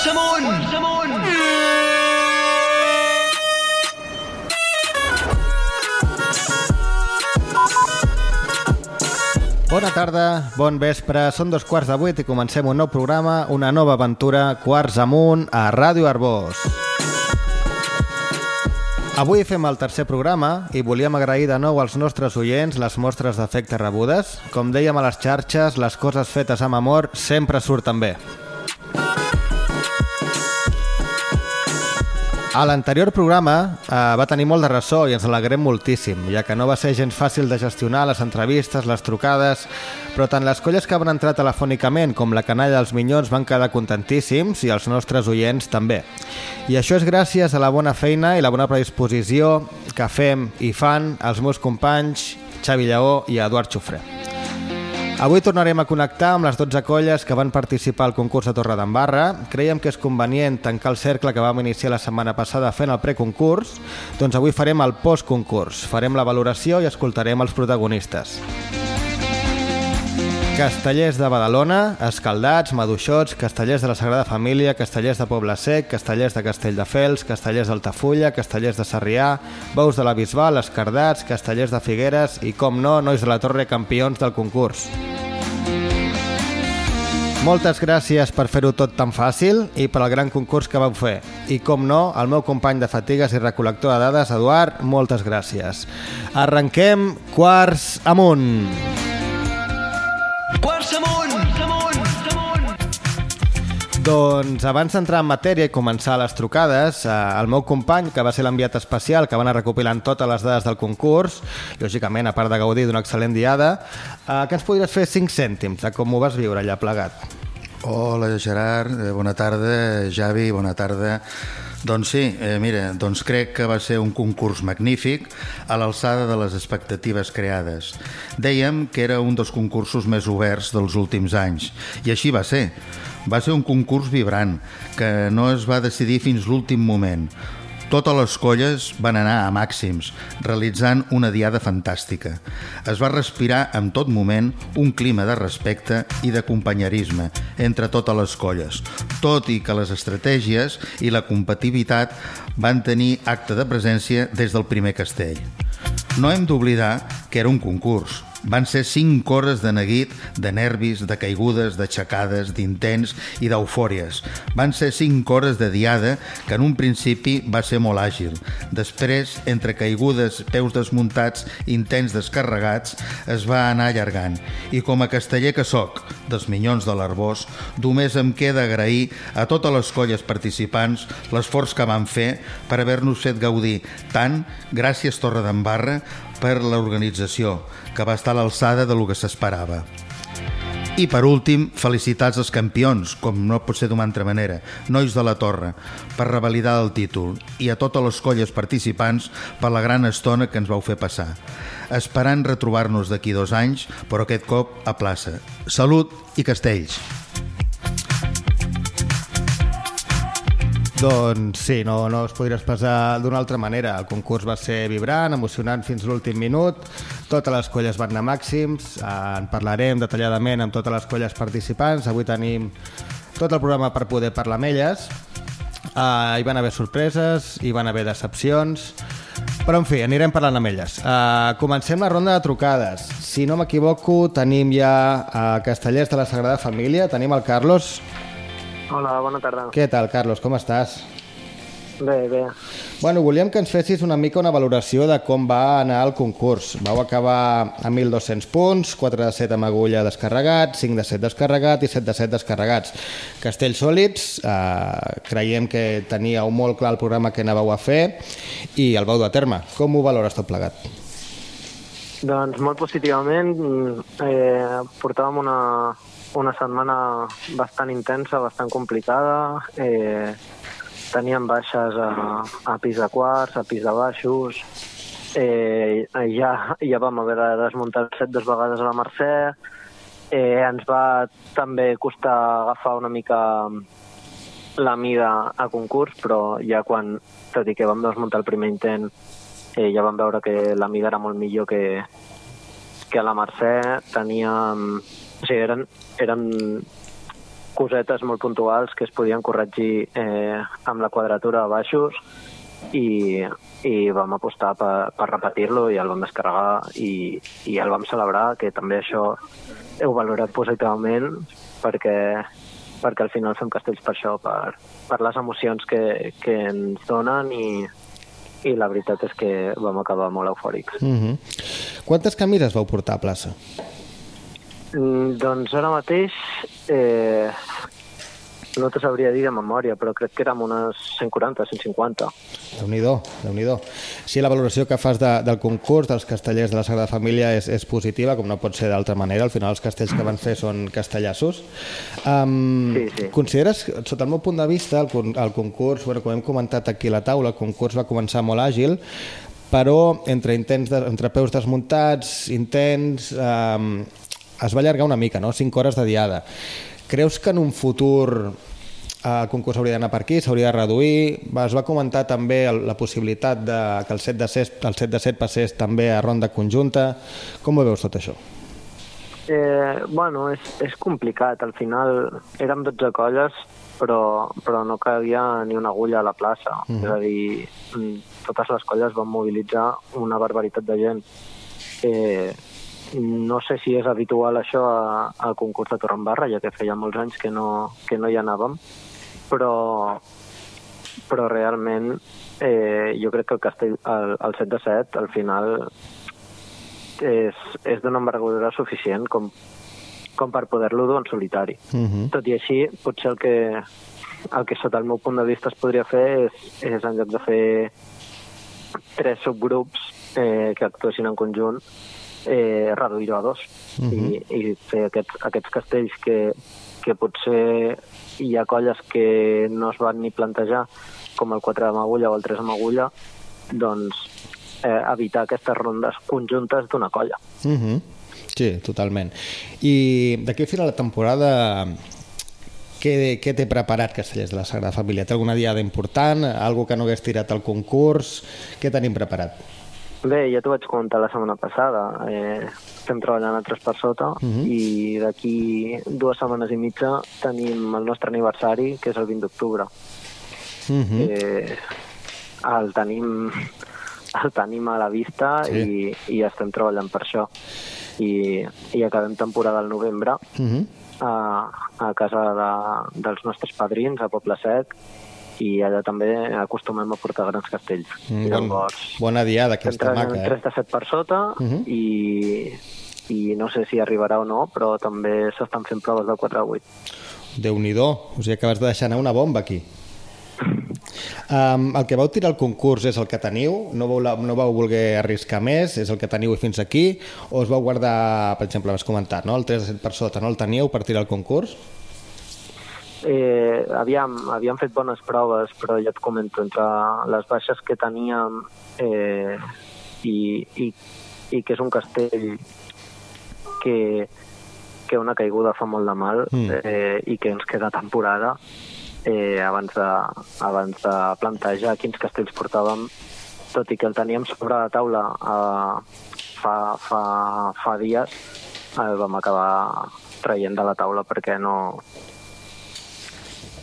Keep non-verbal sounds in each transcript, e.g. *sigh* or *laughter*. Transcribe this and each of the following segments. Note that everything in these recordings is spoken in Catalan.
Força amunt! Força amunt! Bona tarda, bon vespre, són dos quarts de vuit i comencem un nou programa, una nova aventura, Quarts amunt, a Ràdio Arbós. Avui fem el tercer programa i volíem agrair de nou als nostres oients les mostres d'efecte rebudes. Com dèiem a les xarxes, les coses fetes amb amor sempre surten bé. A l'anterior programa eh, va tenir molt de ressò i ens alegrem moltíssim, ja que no va ser gens fàcil de gestionar les entrevistes, les trucades, però tant les colles que van entrar telefònicament com la canalla dels Minyons van quedar contentíssims i els nostres oients també. I això és gràcies a la bona feina i la bona predisposició que fem i fan els meus companys Xavi Lleó i Eduard Xufré. Avui tornarem a connectar amb les 12 colles que van participar al concurs de Torredembarra. Creiem que és convenient tancar el cercle que vam iniciar la setmana passada fent el preconcurs, doncs avui farem el postconcurs. Farem la valoració i escoltarem els protagonistes. Castellers de Badalona, Escaldats, Maduixots, Castellers de la Sagrada Família, Castellers de Poble Sec, Castellers de Castelldefels, Castellers d'Altafulla, Castellers de Sarrià, Bous de la Bisbal, Escardats, Castellers de Figueres i, com no, Nois de la Torre, campions del concurs. Moltes gràcies per fer-ho tot tan fàcil i per al gran concurs que vau fer. I com no, al meu company de fatigues i recol·lector de dades, Eduard, moltes gràcies. Arrenquem quarts amunt. Doncs abans d'entrar en matèria i començar les trucades, eh, el meu company, que va ser l'enviat especial, que va anar recopilant totes les dades del concurs, lògicament, a part de gaudir d'una excel·lent diada, eh, que ens podries fer 5 cèntims de com ho vas viure allà plegat? Hola Gerard, eh, bona tarda, Javi, bona tarda. Doncs sí, eh, mira, doncs crec que va ser un concurs magnífic a l'alçada de les expectatives creades. Dèiem que era un dels concursos més oberts dels últims anys, i així va ser. Va ser un concurs vibrant, que no es va decidir fins l'últim moment. Totes les colles van anar a màxims, realitzant una diada fantàstica. Es va respirar en tot moment un clima de respecte i de companyerisme entre totes les colles, tot i que les estratègies i la competitivitat van tenir acte de presència des del primer castell. No hem d'oblidar que era un concurs, van ser 5 hores de neguit, de nervis, de caigudes, d'aixecades, d'intents i d'eufòries. Van ser 5 hores de diada que en un principi va ser molt àgil. Després, entre caigudes, peus desmuntats, intents descarregats, es va anar allargant. I com a casteller que sóc, dels Minyons de l'Arbós, només em queda agrair a totes les colles participants l'esforç que van fer per haver-nos fet gaudir tant, gràcies Torredembarra, per l'organització, que va estar a l'alçada de lo que s'esperava. I per últim, felicitats als campions, com no pot ser d'una altra manera, Nois de la Torre, per revalidar el títol, i a totes les colles participants per la gran estona que ens vau fer passar. Esperant retrobar-nos d'aquí dos anys, però aquest cop a plaça. Salut i castells! Doncs sí, no, no es podria expressar d'una altra manera. El concurs va ser vibrant, emocionant fins l'últim minut, totes les colles van anar màxims, eh, en parlarem detalladament amb totes les colles participants, avui tenim tot el programa per poder parlar amb elles, eh, hi van haver sorpreses, hi van haver decepcions, però en fi, anirem parlant amb elles. Uh, comencem la ronda de trucades. Si no m'equivoco, tenim ja a Castellers de la Sagrada Família, tenim el Carlos. Hola, bona tarda. Què tal, Carlos? Com estàs? Bé, bé. Bueno, volíem que ens fessis una mica una valoració de com va anar el concurs. Vau acabar a 1.200 punts, 4 de 7 amb agulla descarregats, 5 de 7 descarregat i 7 de 7 descarregats. Castells sòlids, eh, creiem que teníeu molt clar el programa que anàveu a fer i el vau a terme. Com ho valores tot plegat? Doncs molt positivament. Eh, portàvem una, una setmana bastant intensa, bastant complicada. Eh, teníem baixes a, a pis de quarts, a pis de baixos. Eh, ja, ja vam haver de desmuntar set dues vegades a la Mercè. Eh, ens va també costar agafar una mica la mida a concurs, però ja quan, tot i que vam desmuntar el primer intent, eh, ja vam veure que la mida era molt millor que, que a la Mercè. Teníem... Sigui, eren, eren cosetes molt puntuals que es podien corregir eh, amb la quadratura de baixos i, i vam apostar per, per repetir-lo i el vam descarregar i, i el vam celebrar, que també això heu valorat positivament perquè, perquè al final fem castells per això, per, per les emocions que, que ens donen i, i la veritat és que vam acabar molt eufòrics. Mm -hmm. Quantes camises vau portar a plaça? Mm, doncs ara mateix eh, no te sabria dir de memòria, però crec que érem unes 140, 150. Déu-n'hi-do, déu nhi déu Sí, la valoració que fas de, del concurs dels castellers de la Sagrada Família és, és positiva, com no pot ser d'altra manera. Al final els castells que van fer són castellassos. Um, Sí, sí. Consideres, sota el meu punt de vista, el, el concurs, bueno, com hem comentat aquí a la taula, el concurs va començar molt àgil, però entre intents de, entre peus desmuntats, intents, um, es va allargar una mica, no? 5 hores de diada. Creus que en un futur eh, el concurs hauria d'anar per aquí, s'hauria de reduir. Es va comentar també la possibilitat de que el 7 de 7, el 7 de 7 passés també a ronda conjunta. Com ho veus tot això? Eh, bueno, és, és complicat. Al final érem 12 colles, però, però no cabia ni una agulla a la plaça. Mm. És a dir, totes les colles van mobilitzar una barbaritat de gent. Eh, no sé si és habitual això a- al concurs de Torrembarra, ja que feia molts anys que no, que no hi anàvem, però, però realment eh, jo crec que el castell, el, el 7 de 7, al final és, és d'una envergadura suficient com, com per poder-lo dur en solitari. Uh -huh. Tot i així, potser el que, el que sota el meu punt de vista es podria fer és, és en lloc de fer tres subgrups eh, que actuessin en conjunt, eh, reduir-ho a dos Mhm. i, i fer aquests, aquests castells que, que potser hi ha colles que no es van ni plantejar com el 4 amb agulla o el 3 amb agulla doncs eh, evitar aquestes rondes conjuntes d'una colla. Uh -huh. Sí, totalment. I d'aquí a final de temporada què, què té preparat Castellers de la Sagrada Família? Té alguna diada important? Algo que no hagués tirat al concurs? Què tenim preparat? Bé, ja t'ho vaig comentar la setmana passada. Eh, estem treballant a tres per sota Mhm. i d'aquí dues setmanes i mitja tenim el nostre aniversari, que és el 20 d'octubre. Uh -huh. eh, el tenim el tenim a la vista Sí. i, i estem treballant per això i, i acabem temporada al novembre Uh -huh. a, a casa de, dels nostres padrins a Poble Sec i allà també acostumem a portar grans castells Mm, I bon, llavors bona diada aquesta treballant maca, 3 eh? de 7 per sota Mhm. i, i no sé si arribarà o no però també s'estan fent proves del 4 a 8 Déu-n'hi-do, o sigui, acabes de deixar anar una bomba aquí. Um, el que vau tirar al concurs és el que teniu, no vau, no vau voler arriscar més, és el que teniu fins aquí, o us vau guardar, per exemple, has comentat, no? el 3 de 7 per sota, no el teníeu per tirar al concurs? Eh, havíem, havíem fet bones proves, però ja et comento, entre les baixes que teníem eh, i, i, i que és un castell que, que una caiguda fa molt de mal Mm. eh, i que ens queda temporada eh, abans, de, abans de plantejar quins castells portàvem, tot i que el teníem sobre la taula eh, fa, fa, fa dies, el vam acabar traient de la taula perquè no,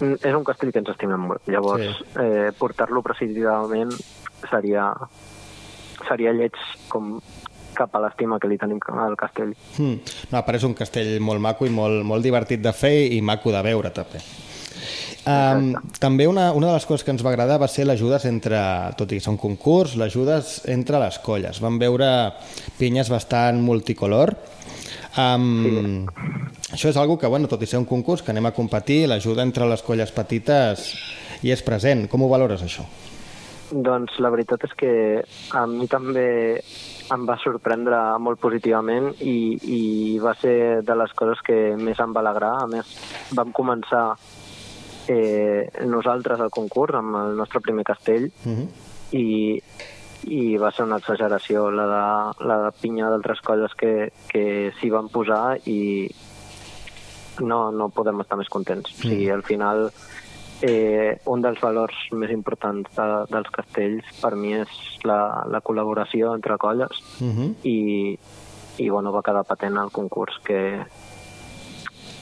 és un castell que ens estimem molt. Llavors, Sí. eh, portar-lo precipitadament seria, seria lleig com cap a l'estima que li tenim al castell. Hmm. No, però és un castell molt maco i molt, molt divertit de fer i maco de veure, també. Um, també una, una de les coses que ens va agradar va ser l'ajudes entre, tot i que és un concurs, l'ajudes entre les colles. Vam veure pinyes bastant multicolor. Um, Això és algo que, bueno, tot i ser un concurs, que anem a competir, l'ajuda entre les colles petites hi és present. Com ho valores, això? Doncs la veritat és que a mi també em va sorprendre molt positivament i, i va ser de les coses que més em va alegrar. A més, vam començar eh, nosaltres el concurs amb el nostre primer castell Uh -huh. i, i va ser una exageració la de, la de pinya d'altres colles que, que s'hi van posar i no, no podem estar més contents. Mm. O sigui, al final, eh, un dels valors més importants de, dels castells per mi és la, la col·laboració entre colles Uh -huh. i, i bueno, va quedar patent al concurs que,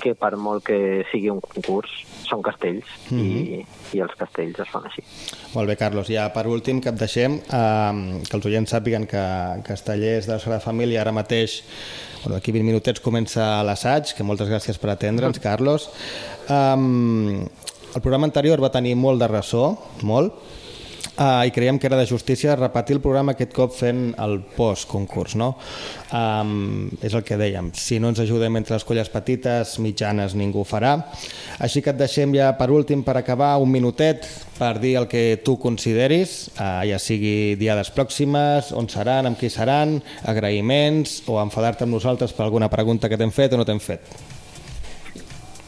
que per molt que sigui un concurs, són castells mm -hmm. i, i els castells es fan així. Molt bé, Carlos. Ja per últim que et deixem, eh, que els oients sàpiguen que Castellers de la Sagrada Família ara mateix Bueno, aquí 20 minutets comença l'assaig, que moltes gràcies per atendre'ns, Carlos. Um, el programa anterior va tenir molt de ressò, molt, Uh, i creiem que era de justícia repetir el programa aquest cop fent el post-concurs, no? Um, és el que dèiem, si no ens ajudem entre les colles petites, mitjanes, ningú ho farà. Així que et deixem ja per últim, per acabar, un minutet per dir el que tu consideris, uh, ja sigui diades pròximes, on seran, amb qui seran, agraïments o enfadar-te amb nosaltres per alguna pregunta que t'hem fet o no t'hem fet.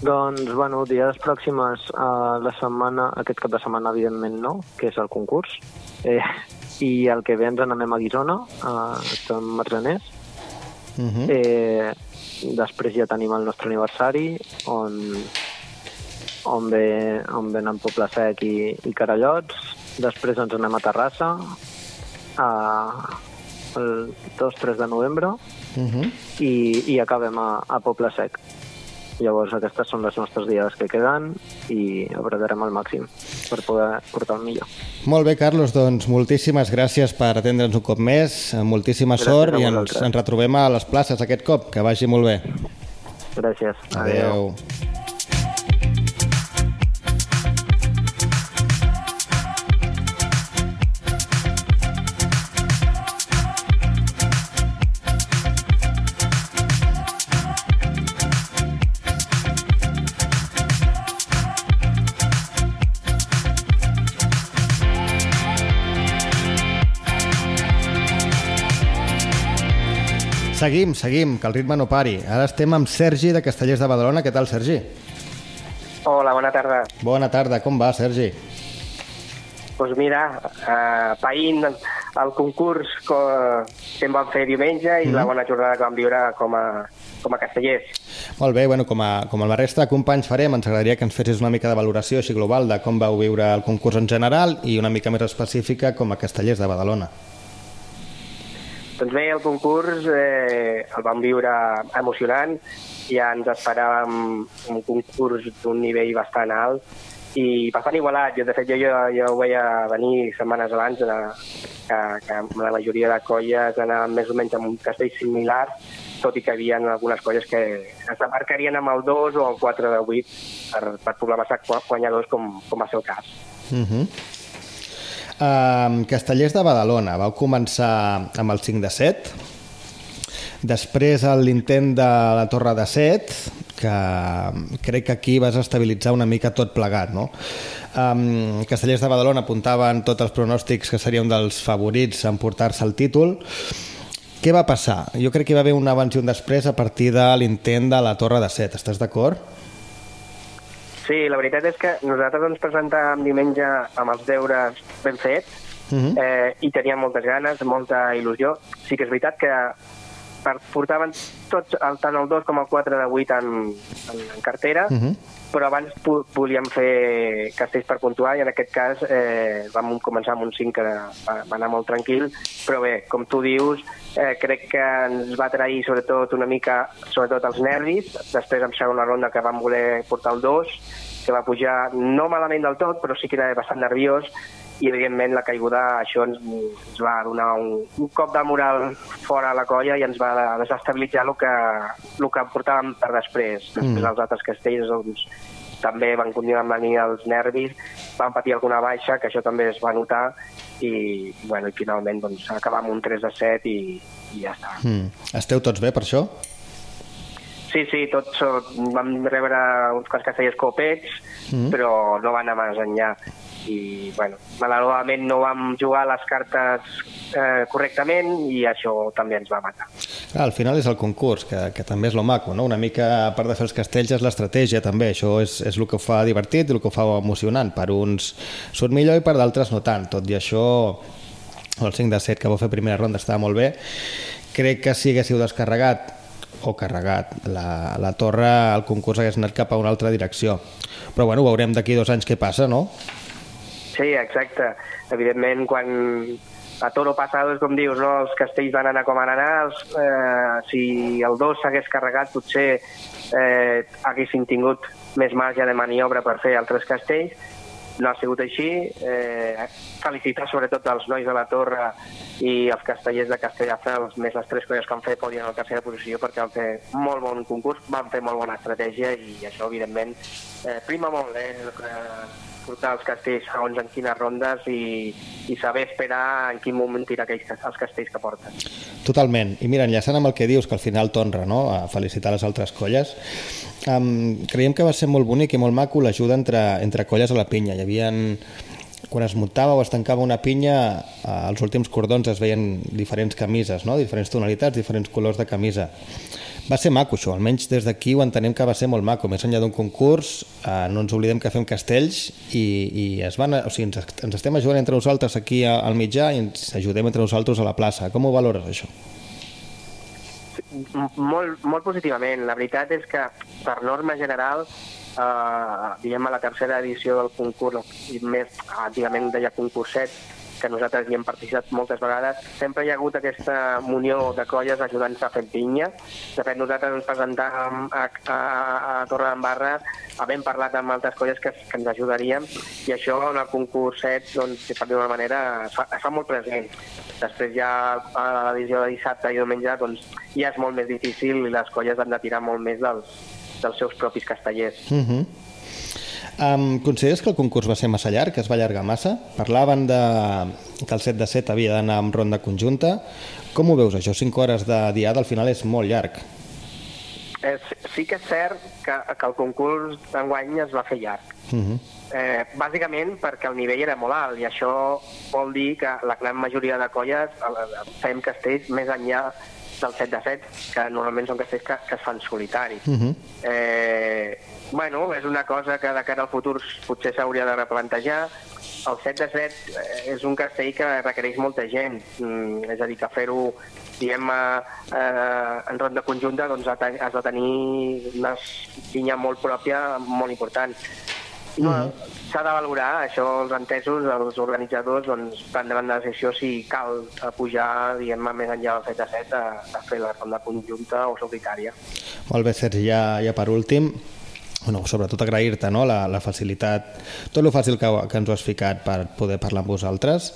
Doncs, bueno, dies pròximes a la setmana, aquest cap de setmana, evidentment no, que és el concurs. Eh, I el que ve ens n'anem a Guisona, a Sant Marzeners. Uh Mhm. -huh. eh, després ja tenim el nostre aniversari, on, on, ve, on venen Poble Sec i, i Carallots. Després ens anem a Terrassa, a, el 2-3 de novembre, Uh -huh. i, i acabem a, a Poble Sec. Llavors aquestes són les nostres diades que queden i apretarem al màxim per poder portar el millor. Molt bé, Carlos, doncs moltíssimes gràcies per atendre'ns un cop més, moltíssima Gràcies sort i ens, ens retrobem a les places aquest cop, que vagi molt bé. Gràcies. Adeu. Seguim, seguim, que el ritme no pari. Ara estem amb Sergi de Castellers de Badalona. Què tal, Sergi? Hola, bona tarda. Bona tarda, com va, Sergi? Doncs pues mira, eh, païnt el concurs que, em van fer diumenge i mm. la bona jornada que vam viure com a, com a castellers. Molt bé, bueno, com, a, com a la resta de companys farem, ens agradaria que ens fessis una mica de valoració així global de com vau viure el concurs en general i una mica més específica com a Castellers de Badalona. Doncs bé, el concurs eh, el vam viure emocionant, ja ens esperàvem un concurs d'un nivell bastant alt i bastant igualat. Jo, de fet, jo, jo, jo ho veia venir setmanes abans de, que, que la majoria de colles anaven més o menys amb un castell similar, tot i que hi havia algunes colles que es demarcarien amb el 2 o el 4 de 8 per, per problemes guanyadors com, com va ser el cas. Uh -huh. Uh, Castellers de Badalona, vau començar amb el 5 de 7, després l'intent de la Torre de 7, que crec que aquí vas estabilitzar una mica tot plegat, no? Um, Castellers de Badalona apuntaven tots els pronòstics que seria un dels favorits en portar-se el títol. Què va passar? Jo crec que hi va haver un abans i un després a partir de l'intent de la Torre de Set. Estàs d'acord? Sí, la veritat és que nosaltres ens presentàvem diumenge amb els deures ben fets Uh -huh. eh, i teníem moltes ganes, molta il·lusió. Sí que és veritat que portaven tots, el, tant el 2 com el 4 de 8 en, en, en cartera, Uh -huh. Però abans volíem fer castells per puntuar i en aquest cas eh, vam començar amb un 5 que va, va anar molt tranquil, però bé, com tu dius, eh, crec que ens va trair sobretot una mica, sobretot els nervis, després en segona ronda que vam voler portar el 2, que va pujar no malament del tot, però sí que era bastant nerviós, i evidentment la caiguda això ens, ens va donar un, un cop de moral fora a la colla i ens va desestabilitzar el que, el que portàvem per després. Després Mm. els altres castells doncs, també van continuar amb venir els nervis, van patir alguna baixa, que això també es va notar, i, bueno, i finalment doncs, acabar amb un 3 de 7 i, i ja està. Mm. Esteu tots bé per això? Sí, sí, tots vam rebre uns quants castellers copets, Mm. però no van anar més enllà. I, bueno, malauradament no vam jugar les cartes eh, correctament i això també ens va matar. Clar, al final és el concurs, que, que també és lo maco, no? Una mica, a part de fer els castells, és l'estratègia també. Això és, és el que ho fa divertit i el que ho fa emocionant. Per uns surt millor i per d'altres no tant. Tot i això, el 5 de 7 que vau fer primera ronda estava molt bé. Crec que si haguéssiu descarregat o carregat la, la torre, el concurs hagués anat cap a una altra direcció. Però bueno, veurem d'aquí dos anys què passa, no? Sí, exacte. Evidentment, quan a toro passado és com dius, no? els castells van anar com van anar, eh, si el 2 s'hagués carregat potser eh, haguessin tingut més marge de maniobra per fer altres castells, no ha sigut així. Eh, felicitar sobretot els nois de la Torre i els castellers de Castelldefels, més les tres colles que han fet podien en la tercera posició perquè van fer molt bon concurs, van fer molt bona estratègia i això, evidentment, eh, prima molt, eh, portar els castells segons en quines rondes i, i saber esperar en quin moment tirar aquells, els castells que porten. Totalment. I mira, enllaçant amb el que dius, que al final t'honra no? a felicitar les altres colles, um, creiem que va ser molt bonic i molt maco l'ajuda entre, entre colles a la pinya. Hi havia quan es muntava o es tancava una pinya, eh, als últims cordons es veien diferents camises, no? diferents tonalitats, diferents colors de camisa. Va ser maco això, almenys des d'aquí ho entenem que va ser molt maco. Més enllà d'un concurs, eh, no ens oblidem que fem castells i, i es van, o sigui, ens, ens estem ajudant entre nosaltres aquí al mitjà i ens ajudem entre nosaltres a la plaça. Com ho valores, això? Molt, molt positivament. La veritat és que, per norma general, eh, diguem a la tercera edició del concurs, més, antigament deia concurset, que nosaltres hi hem participat moltes vegades, sempre hi ha hagut aquesta munió de colles ajudant-se a fer pinya. De fet, nosaltres ens presentàvem a, a, a Torre d'Embarra, havent parlat amb altres colles que, que ens ajudaríem, i això en el concurs 7, doncs, per dir-ho manera, es fa, es fa molt present. Després ja a l'edició de dissabte i diumenge doncs, ja és molt més difícil i les colles han de tirar molt més dels, dels seus propis castellers. -huh. Um, consideres que el concurs va ser massa llarg, que es va allargar massa? Parlaven de, que el 7 de 7 havia d'anar amb ronda conjunta. Com ho veus, això? 5 hores de diada al final és molt llarg. Eh, sí que és cert que, que el concurs d'enguany es va fer llarg. Uh -huh. eh, bàsicament perquè el nivell era molt alt i això vol dir que la gran majoria de colles fem castells més enllà del 7 de 7, que normalment són castells que, que es fan solitaris. Uh -huh. eh, bueno, és una cosa que de cara al futur potser s'hauria de replantejar. El 7 de 7 eh, és un castell que requereix molta gent, mm, és a dir, que fer-ho diguem, eh, en ronda conjunta doncs, has de tenir una pinya molt pròpia, molt important. No. S'ha de valorar, això els entesos, els organitzadors, doncs, prendran la decisió si cal pujar, diguem més enllà del 7 a 7, a, a fer la ronda conjunta o solitària. Molt bé, Sergi, ja, ja per últim, bueno, sobretot agrair-te no? la, la facilitat, tot el fàcil que, que ens ho has ficat per poder parlar amb vosaltres.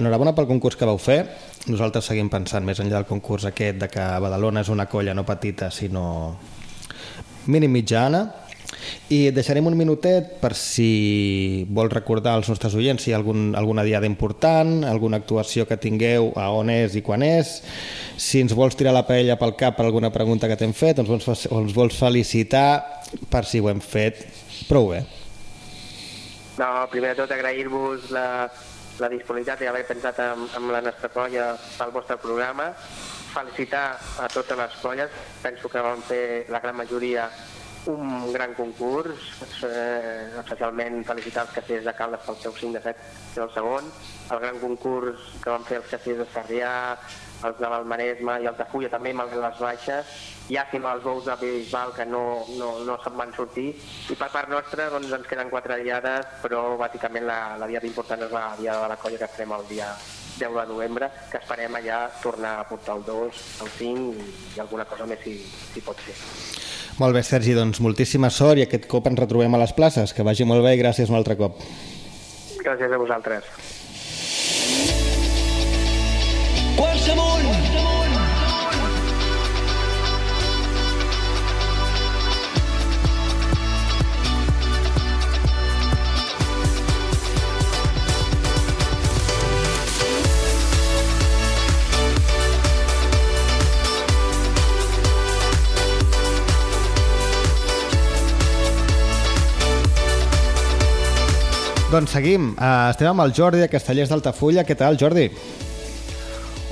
Enhorabona pel concurs que vau fer. Nosaltres seguim pensant, més enllà del concurs aquest, de que Badalona és una colla no petita, sinó mínim mitjana, i deixarem un minutet per si vols recordar als nostres oients si hi ha algun, alguna diada important, alguna actuació que tingueu, a on és i quan és, si ens vols tirar la paella pel cap per alguna pregunta que t'hem fet, ens vols, o ens vols felicitar per si ho hem fet prou bé. No, primer de tot agrair-vos la, la disponibilitat i haver pensat en, en la nostra colla pel vostre programa, felicitar a totes les colles, penso que vam fer la gran majoria un gran concurs, eh, especialment felicitar els castellers de Caldes pel seu 5 de 7 que el segon, el gran concurs que van fer els castellers de Sarrià, els de l'Almaresme i Altafulla també, malgrat les baixes, llàstima els bous de Bisbal que no, no, no se'n van sortir, i per part nostra doncs, ens queden quatre diades, però bàsicament la, la diada important és la diada de la colla que farem el dia 10 de novembre, que esperem allà tornar a portar el 2, el 5 i alguna cosa més si, si pot ser. Molt bé, Sergi, doncs moltíssima sort i aquest cop ens retrobem a les places. Que vagi molt bé i gràcies un altre cop. Gràcies a vosaltres. Quarts amunt! Doncs seguim. Uh, estem amb el Jordi de Castellers d'Altafulla. Què tal, Jordi?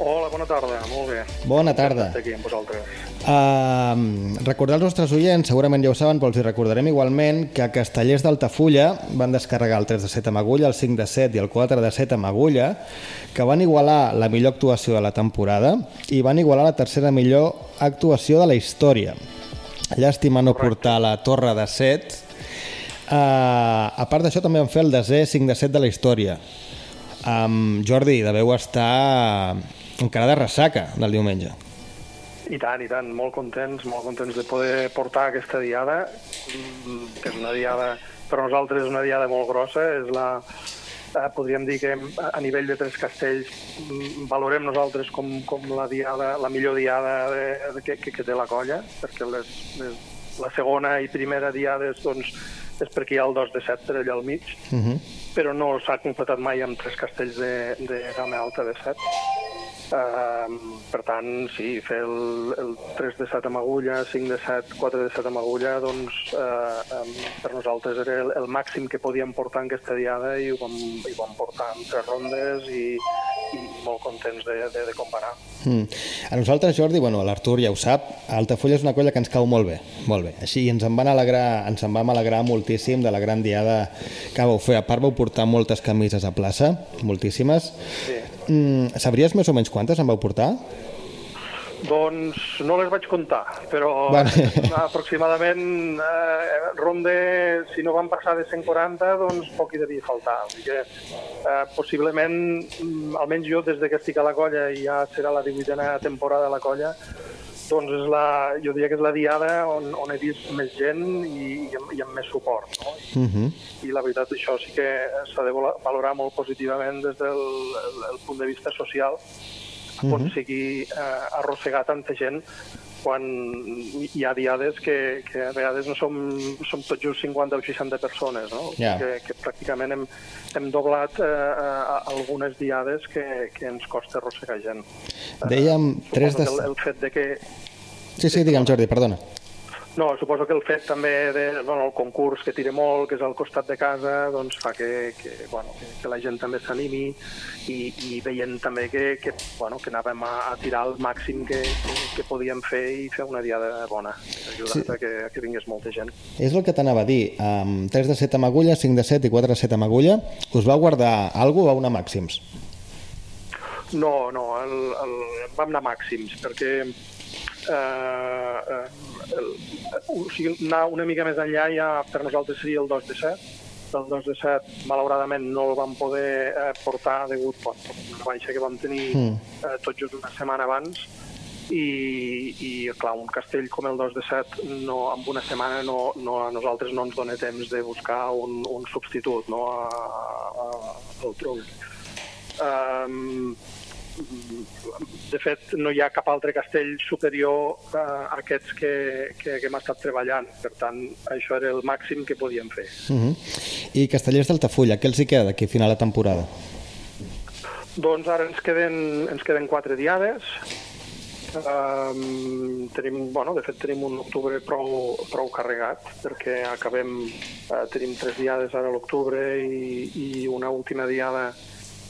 Hola, bona tarda, molt bé. Bona tarda. Aquí amb vosaltres. Uh, recordar als nostres oients, segurament ja ho saben, però els hi recordarem igualment, que Castellers d'Altafulla van descarregar el 3 de 7 amb agulla, el 5 de 7 i el 4 de 7 amb agulla, que van igualar la millor actuació de la temporada i van igualar la tercera millor actuació de la història. Llàstima no portar la torre de 7, Uh, a part d'això també van fer el desè 5 de 7 de la història. Um, Jordi, deveu estar encara de ressaca del diumenge. I tant, i tant, molt contents, molt contents de poder portar aquesta diada, que és una diada, per nosaltres és una diada molt grossa, és la, eh, podríem dir que a nivell de Tres Castells mm, valorem nosaltres com, com la diada, la millor diada de, de, que, que té la colla, perquè les, les, la segona i primera diades doncs, és perquè hi ha el 2 de 7 per allà al mig, Uh -huh. però no s'ha completat mai amb tres castells de, de gamma alta de 7. Uh, per tant, sí, fer el, el 3 de 7 amb agulla, 5 de 7, 4 de 7 amb agulla, doncs uh, um, per nosaltres era el, el màxim que podíem portar en aquesta diada i ho vam, i ho vam portar en tres rondes i, i molt contents de, de, de comparar. Mm. A nosaltres, Jordi, bueno, l'Artur ja ho sap, Altafulla és una colla que ens cau molt bé, molt bé. Així ens en van alegrar, ens en vam alegrar moltíssim de la gran diada que vau fer. A part vau portar moltes camises a plaça, moltíssimes. Sí. Mm, sabries més o menys quantes en vau portar? Doncs no les vaig comptar, però Vale. *laughs* aproximadament eh, ronde, si no van passar de 140, doncs poc hi devia faltar. O sigui que, eh, possiblement, mm, almenys jo, des de que estic a la colla, i ja serà la 18a temporada a la colla, doncs és la, jo diria que és la diada on, on he vist més gent i, i, amb, i amb més suport. No? Uh -huh. I la veritat, això sí que s'ha de valorar molt positivament des del el, el punt de vista social, aconseguir eh, arrossegar tanta gent quan hi ha diades que, que a vegades no som, som tot just 50 o 60 persones, no? Ja. que, que pràcticament hem, hem doblat eh, algunes diades que, que ens costa arrossegar gent. Dèiem Eh, tres de... el, el fet de que Sí, sí, digue'm, Jordi, perdona. No, suposo que el fet també de, bueno, el concurs que tira molt, que és al costat de casa, doncs fa que, que, bueno, que, que la gent també s'animi i, i veient també que, que, bueno, que anàvem a, a tirar el màxim que, que, que podíem fer i fer una diada bona, ajudant Sí. a, que, a que vingués molta gent. És el que t'anava a dir. Um, 3 de 7 amb agulla, 5 de 7 i 4 de 7 amb agulla. Us va guardar alguna cosa o anar màxims? No, no, el, el, vam anar màxims, perquè eh, eh, o sigui, anar una mica més enllà ja per nosaltres seria el 2 de 7. El 2 de 7, malauradament, no el vam poder eh, portar degut bueno, a una baixa que vam tenir Mm. eh, tot just una setmana abans i, i clar, un castell com el 2 de 7 no, en una setmana no, no, a nosaltres no ens dona temps de buscar un, un substitut no, a, a, al tronc. Um, de fet, no hi ha cap altre castell superior a aquests que, que, que hem estat treballant. Per tant, això era el màxim que podíem fer. Uh -huh. I Castellers d'Altafulla, què els hi queda d'aquí a final de temporada? Doncs ara ens queden, ens queden quatre diades. Um, tenim, bueno, de fet tenim un octubre prou, prou carregat perquè acabem, uh, tenim tres diades ara a l'octubre i, i una última diada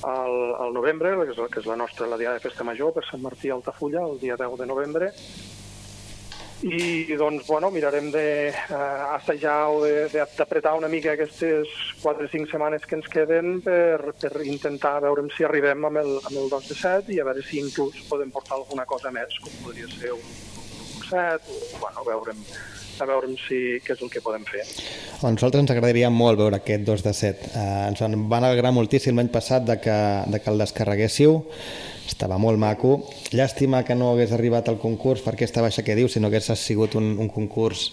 al, al novembre, que és, la- que és la nostra, la diada de Festa Major per Sant Martí a Altafulla, el dia 10 de novembre. I doncs, bueno, mirarem de uh, assajar o d'apretar una mica aquestes 4 o 5 setmanes que ens queden per, per intentar veure si arribem amb el, amb el 2 de 7 i a veure si inclús podem portar alguna cosa més, com podria ser un, un 7, o, bueno, veurem, a veurem si, què és el que podem fer. A nosaltres ens agradaria molt veure aquest 2 de 7. Eh, ens en van alegrar moltíssim l'any passat de que, de que el descarreguéssiu. Estava molt maco. Llàstima que no hagués arribat al concurs per aquesta baixa que diu, sinó que hagués sigut un, un concurs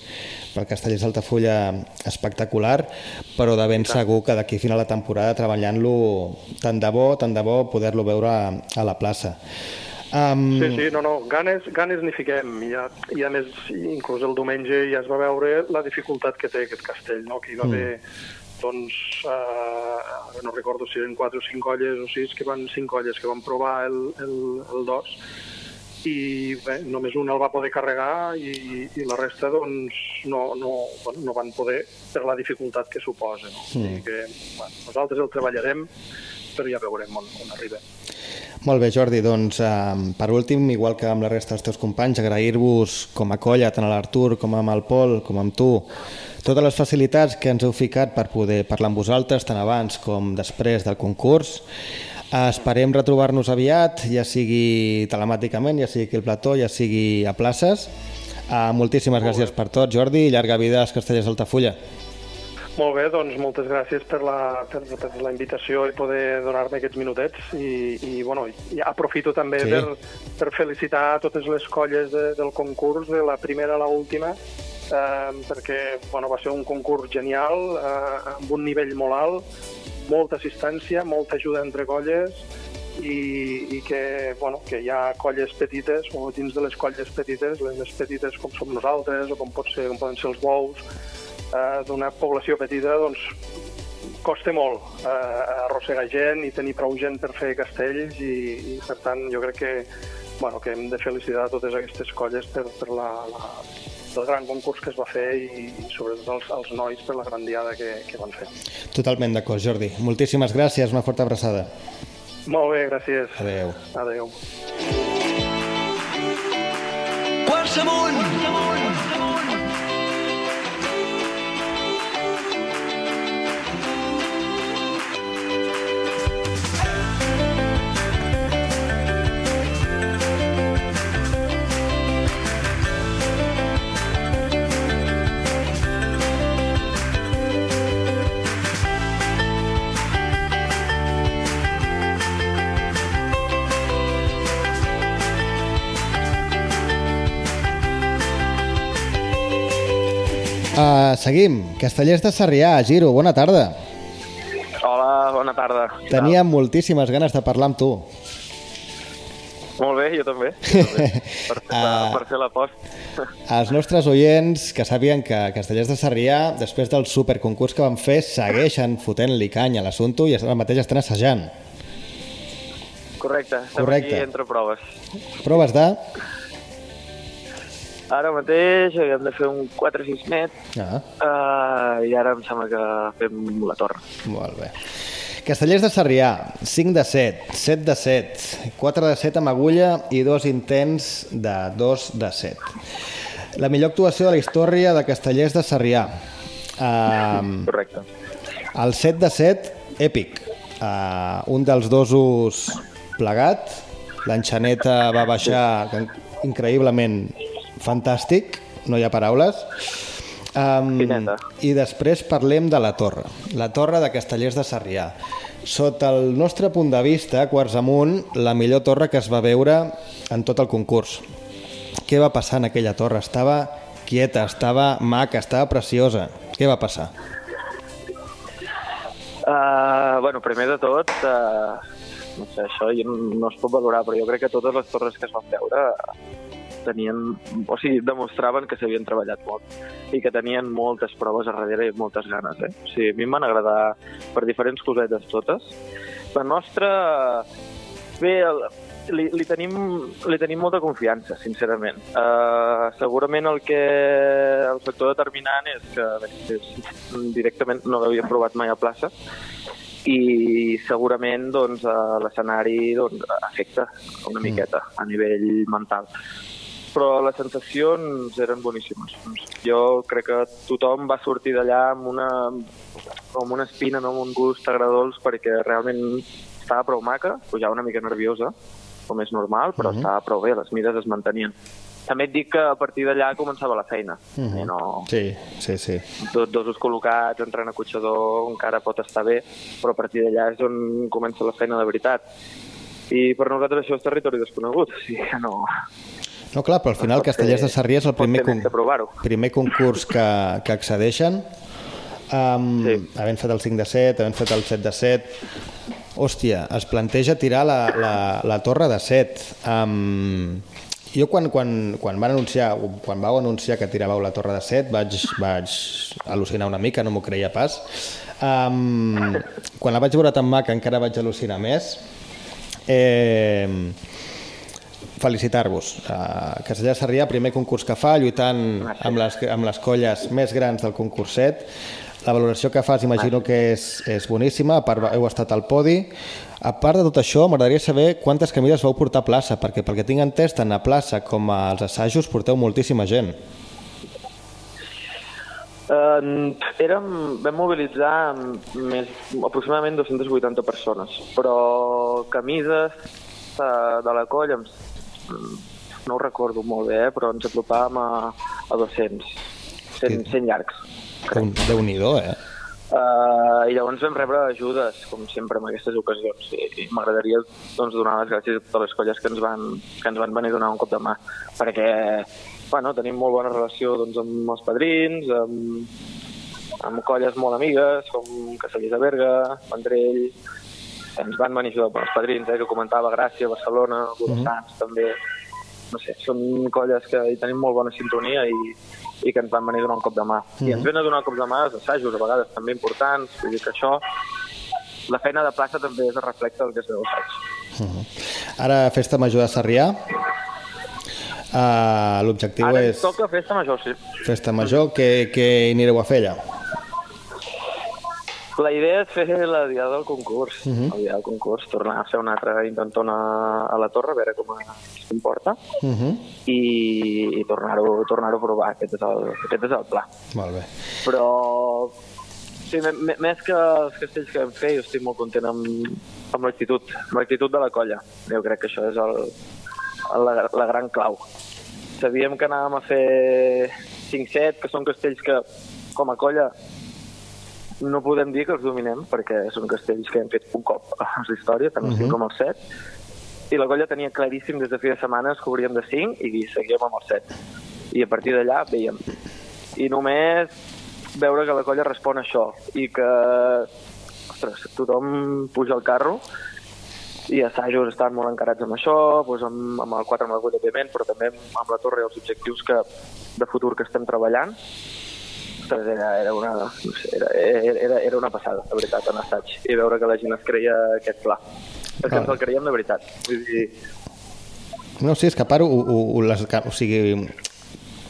pel Castellers d'Altafulla espectacular, però de ben segur que d'aquí a final de temporada treballant-lo tant de bo, tant de bo poder-lo veure a, a la plaça. Um, Sí, sí, no, no, ganes, ganes n'hi fiquem. I, a, I a més, inclús el diumenge ja es va veure la dificultat que té aquest castell, no? que hi va haver, doncs, eh, no recordo si eren 4 o 5 colles o 6, que van 5 colles que van provar el, el, el dos i bé, només una el va poder carregar i, i la resta doncs, no, no, bueno, no van poder per la dificultat que suposa. No? Mm. I que, bueno, nosaltres el treballarem, però ja veurem on, on arribem. Molt bé, Jordi, doncs eh, per últim, igual que amb la resta dels teus companys, agrair-vos com a colla, tant a l'Artur com amb el Pol, com amb tu, totes les facilitats que ens heu ficat per poder parlar amb vosaltres, tant abans com després del concurs. Esperem retrobar-nos aviat, ja sigui telemàticament, ja sigui aquí al plató, ja sigui a places. Eh, moltíssimes gràcies per tot, Jordi, i llarga vida als Castellers d'Altafulla. Molt bé, doncs moltes gràcies per la, per, per la invitació i poder donar-me aquests minutets i, i, bueno, i aprofito també Sí. per, per felicitar totes les colles de, del concurs, de la primera a la última, eh, perquè bueno, va ser un concurs genial, eh, amb un nivell molt alt, molta assistència, molta ajuda entre colles i, i que, bueno, que hi ha colles petites o dins de les colles petites, les més petites com som nosaltres o com, pot ser, com poden ser els bous, eh, d'una població petita, doncs costa molt eh, arrossegar gent i tenir prou gent per fer castells i, i per tant jo crec que, bueno, que hem de felicitar totes aquestes colles per, per la, la, el gran concurs que es va fer i, i sobretot els, els nois per la gran diada que, que van fer. Totalment d'acord, Jordi. Moltíssimes gràcies, una forta abraçada. Molt bé, gràcies. Adeu. Adéu. Quarts amunt! Uh, seguim. Castellers de Sarrià, Giro, bona tarda. Hola, bona tarda. Tenia moltíssimes ganes de parlar amb tu. Molt bé, jo també. *laughs* Jo també. Per, fer la, Ah. per fer la post. Els nostres oients que sàpiguen que Castellers de Sarrià, després del superconcurs que van fer, segueixen fotent-li canya a l'assumpte i ara mateix estan assajant. Correcte, estem Correcte. aquí entre proves. Proves de... Ara mateix hem de fer un 4-6 net Ah, uh, i ara em sembla que fem la torre. molt bé. Castellers de Sarrià, 5 de 7, 7 de 7, 4 de 7 amb agulla i dos intents de 2 de 7. La millor actuació de la història de Castellers de Sarrià. Um, Correcte. El 7 de 7, èpic. Uh, un dels dosos plegat. L'enxaneta va baixar increïblement fantàstic, no hi ha paraules. Um. I després parlem de la torre, la torre de Castellers de Sarrià. Sota el nostre punt de vista, quarts amunt, la millor torre que es va veure en tot el concurs. Què va passar en aquella torre? Estava quieta, estava maca, estava preciosa. Què va passar? Uh, bueno, primer de tot, uh, no sé, això no es pot valorar, però jo crec que totes les torres que es van veure tenien, o sigui, demostraven que s'havien treballat molt i que tenien moltes proves a darrere i moltes ganes, eh? O sigui, a mi em van agradar per diferents cosetes totes. La nostra... Bé, el, li, li, tenim, li tenim molta confiança, sincerament. Uh, segurament el que el factor determinant és que bé, és, directament no l'havia provat mai a plaça i segurament doncs, eh, l'escenari doncs, afecta una miqueta a nivell mental però les sensacions eren boníssimes. Jo crec que tothom va sortir d'allà amb una, amb una espina, no? amb un gust agradolç, perquè realment estava prou maca, pujava una mica nerviosa, com és normal, però uh -huh. estava prou bé, les mides es mantenien. També et dic que a partir d'allà començava la feina. Uh -huh. I no, Sí, sí, sí. dos dosos col·locats, entrant a cotxador, encara pot estar bé, però a partir d'allà és on comença la feina de veritat. I per nosaltres això és territori desconegut, *laughs* o sigui que no... No, clar, però al final Castellers de Sarrià és el primer, provar-ho. primer concurs que, que accedeixen. Um. Sí. Havent fet el 5 de 7, havent fet el 7 de 7... Hòstia, es planteja tirar la, la, la torre de 7. Um, jo quan, quan, quan van anunciar, quan vau anunciar que tiràveu la torre de 7 vaig, vaig al·lucinar una mica, no m'ho creia pas. Um, quan la vaig veure tan maca encara vaig al·lucinar més. Eh, felicitar-vos. Uh, Castellà de Sarrià, primer concurs que fa, lluitant amb les, amb les colles més grans del concurset. La valoració que fas imagino que és, és boníssima, a part heu estat al podi. A part de tot això, m'agradaria saber quantes camises vau portar a plaça, perquè pel que tinc entès, tant a plaça com als assajos porteu moltíssima gent. Uh, érem, vam mobilitzar més, aproximadament 280 persones, però camises uh, de la colla, em- no ho recordo molt bé, eh, però ens apropàvem a, a 200, 100, 100 llargs. Déu- Déu-n'hi-do, eh? Uh, I llavors vam rebre ajudes, com sempre, en aquestes ocasions. I, i m'agradaria doncs, donar les gràcies a totes les colles que ens van, que ens van venir a donar un cop de mà, perquè bueno, tenim molt bona relació doncs, amb els padrins, amb, amb colles molt amigues, com Castellers de Berga, Vendrell, ens van venir a ajudar els padrins, eh, que comentava Gràcia, Barcelona, Borssans, també. No sé, són colles que hi tenim molt bona sintonia i, i que ens van venir a donar un cop de mà. I ens venen a donar un cop de mà els assajos, a vegades també importants, vull dir que això... La feina de plaça també és el reflecte del que és l'assaig. Ara, Festa Major de Sarrià. Uh, L'objectiu Ara és ens toca festa major, sí. Festa Major. Què, què anireu a fer allà? La idea és fer la diada del concurs. Uh -huh. La diada del concurs, tornar a fer una altra intentona a la torre, a veure com es comporta, Uh -huh. i, i tornar-ho tornar a provar. Aquest és, el, aquest és el pla. Molt bé. Però sí, més que els castells que vam fer, jo estic molt content amb, amb l'actitud, amb l'actitud de la colla. Jo crec que això és el, el, la, la gran clau. Sabíem que anàvem a fer 5-7, que són castells que, com a colla, no podem dir que els dominem, perquè són castells que hem fet un cop a la història, tant el 5 com el 7, i la colla tenia claríssim des de feia setmanes que hauríem de 5 i seguíem amb el 7. I a partir d'allà veiem. I només veure que la colla respon a això i que ostres, tothom puja al carro i assajos estan molt encarats amb això, doncs amb, amb el 4 amb l'agulla, òbviament, però també amb la torre i els objectius que, de futur que estem treballant. Ostres, era, era, una, no sé, era, era, era una passada, de veritat, en assaig. I veure que la gent es creia aquest pla. És que ens el creiem de veritat. Vull dir, No, sí, és que a part, ho, ho, ho, les, que- o sigui,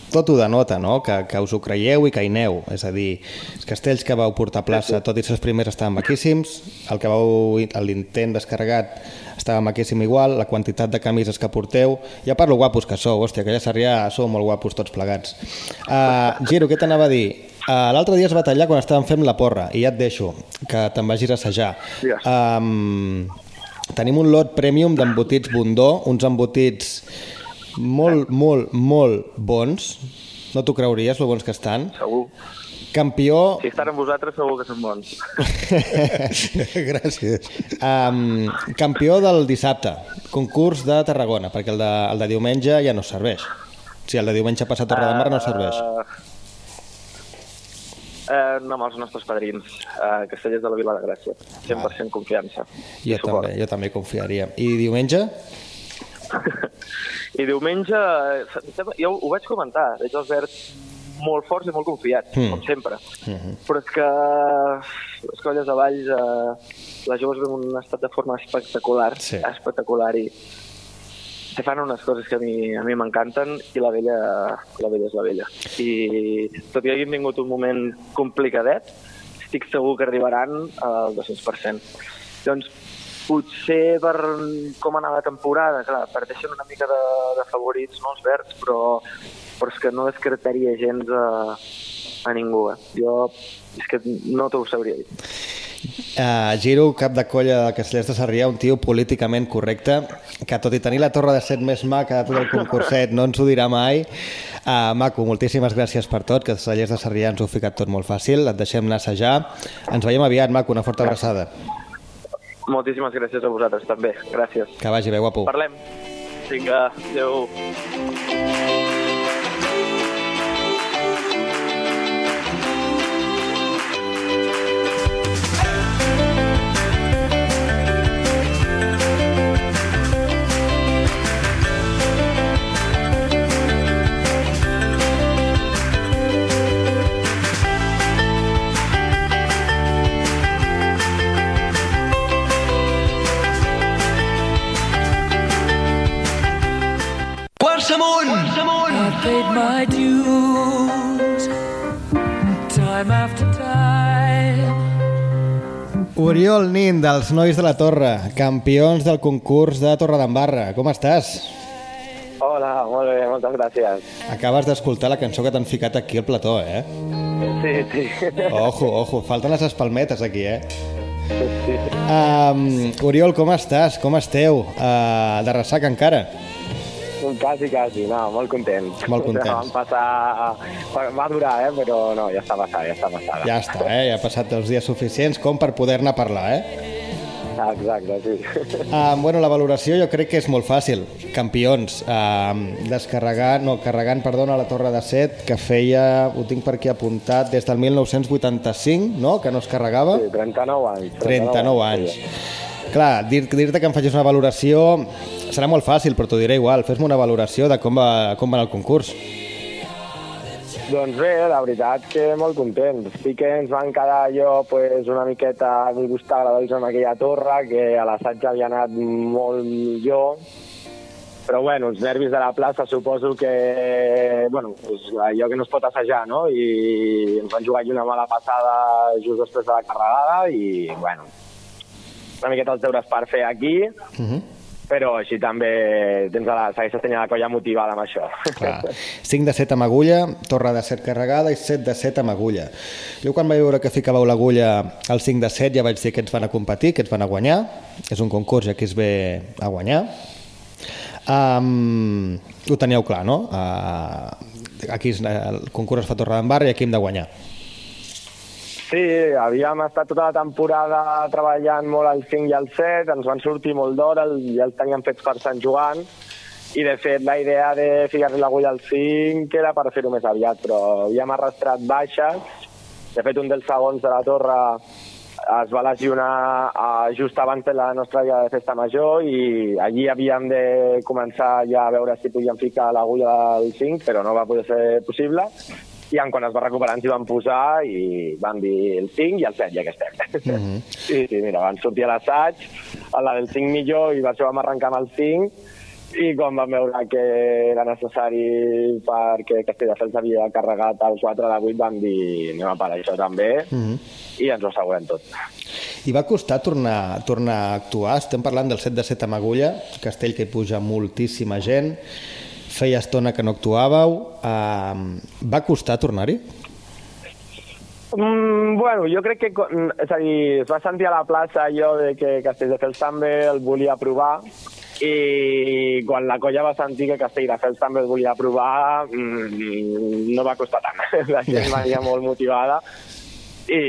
tot ho denota, no?, que, que us ho creieu i que hi aneu. És a dir, els castells que vau portar a plaça, tot i ser els primers, estaven maquíssims, el que vau, l'intent descarregat estava maquíssim igual, la quantitat de camises que porteu, ja parlo guapos que sou, hòstia, aquella Sarrià sou molt guapos tots plegats. Uh, Giro, què t'anava a dir? Uh, L'altre dia es va tallar quan estàvem fent la porra, i ja et deixo, que te'n vagis a assajar. Digues. Um, tenim un lot premium d'embotits Bundó, uns embotits molt, molt, molt bons. No t'ho creuries, lo bons que estan. segur. Campió... Si estan amb vosaltres, segur que són bons. *laughs* Gràcies. Um, campió del dissabte, concurs de Tarragona, perquè el de, el de diumenge ja no serveix. Si el de diumenge passa a Torredembarra no serveix. Eh, amb els nostres padrins, eh, castellers de la Vila de Gràcia. 100% confiança. i Jo suport. també, jo també confiaria. I diumenge? *laughs* I diumenge, eh, jo ho vaig comentar, veig els verds molt forts i molt confiats, Mm. mm. com sempre. Mm -hmm. Però és que les colles de Valls, eh, les joves ven un estat de forma espectacular, Sí. espectacular, i se fan unes coses que a mi a mi m'encanten i la vella, la vella és la vella. I tot i hagin tingut un moment complicadet, estic segur que arribaran al 200%. Doncs potser per com anat la temporada, clar, perdeixen una mica de, de favorits, no els verds, però, però és que no descartaria gens a, a ningú. Eh? Jo és que no t'ho sabria dir. Uh, Giro, cap de colla de Castellers de Sarrià, un tio políticament correcte, que tot i tenir la torre de set més maca de tot el concurset, no ens ho dirà mai. Uh, Maco, moltíssimes gràcies per tot, que Castellers de Sarrià ens ho ha ficat tot molt fàcil, et deixem anar a assajar. Ens veiem aviat, Maco, una forta abraçada. Moltíssimes gràcies a vosaltres també. Gràcies. Que vagi bé, guapo. Parlem. Vinga, adéu. Quarts amunt! Amunt! I paid my dues time after time. Oriol Nin, dels Nois de la Torre, campions del concurs de Torredembarra. Com estàs? Hola, molt bé, moltes gràcies. Acabes d'escoltar la cançó que t'han ficat aquí al plató, eh? Sí, sí. Ojo, ojo, falten les espalmetes aquí, eh? Um, Oriol, com estàs? Com esteu? Uh, de ressaca encara? Quasi, quasi, no, molt content. Molt contents. *laughs* Vam passar... Va durar, eh, però no, ja està passada, ja està passada. Ja està, eh? Ja ha passat els dies suficients com per poder-ne parlar, eh? Exacte, sí. Um, *laughs* bueno, la valoració jo crec que és molt fàcil. Campions, um, descarregant, no, carregant, perdona, la Torre de Set, que feia, ho tinc per aquí apuntat, des del 1985, no?, que no es carregava. sí 39 anys. 39 anys. Clar, dir- dir-te que em facis una valoració serà molt fàcil, però t'ho diré igual. Fes-me una valoració de com va, com va anar el concurs. Doncs bé, la veritat que molt contents. Sí que ens van quedar allò pues, una miqueta a disgust agradolls amb aquella torre, que a l'assaig havia anat molt millor, però bueno, els nervis de la plaça suposo que, bueno, és allò que no es pot assajar, no? I ens van jugar una mala passada just després de la carregada i, bueno, una miqueta els deures per fer aquí, Uh -huh. Però així també tens la, segueixes tenint la colla motivada amb això. Clar. *laughs* 5 de 7 amb agulla, torre de 7 carregada i 7 de 7 amb agulla. Jo quan vaig veure que ficàveu l'agulla al 5 de 7 ja vaig dir que ens van a competir, que ens van a guanyar. És un concurs i aquí es ve a guanyar. Um, ho teníeu clar, no? Uh, aquí és, el concurs es fa a Torre d'Embarra i aquí hem de guanyar. Sí, havíem estat tota la temporada treballant molt al 5 i al 7, ens van sortir molt d'hora, ja els teníem fets per Sant Joan, i de fet la idea de ficar-li l'agulla al 5 era per fer-ho més aviat, però havíem arrastrat baixes, de fet un dels segons de la torre es va lesionar eh, just abans de la nostra dia de festa major i allí havíem de començar ja a veure si podíem ficar l'agulla al 5, però no va poder ser possible i en quan es va recuperar ens hi van posar i van dir el 5 i el 7, ja que estem. Mm -hmm. Sí, sí, mira, van sortir a l'assaig, a la del 5 millor, i per això vam arrencar amb el 5, i quan vam veure que era necessari perquè Castelldefels havia carregat el 4 de 8, vam dir anem a per això també, mm -hmm. i ens ho assegurem tot. I va costar tornar, tornar a actuar? Estem parlant del 7 de 7 amb agulla, castell que hi puja moltíssima gent, feia estona que no actuàveu. Uh, va costar tornar-hi? Mm, bueno, jo crec que, mm, és a dir, es va sentir a la plaça allò de que Castelldefels també el volia provar i quan la colla va sentir que Castelldefels també el volia provar mm, no va costar tant. *laughs* La gent venia molt motivada i,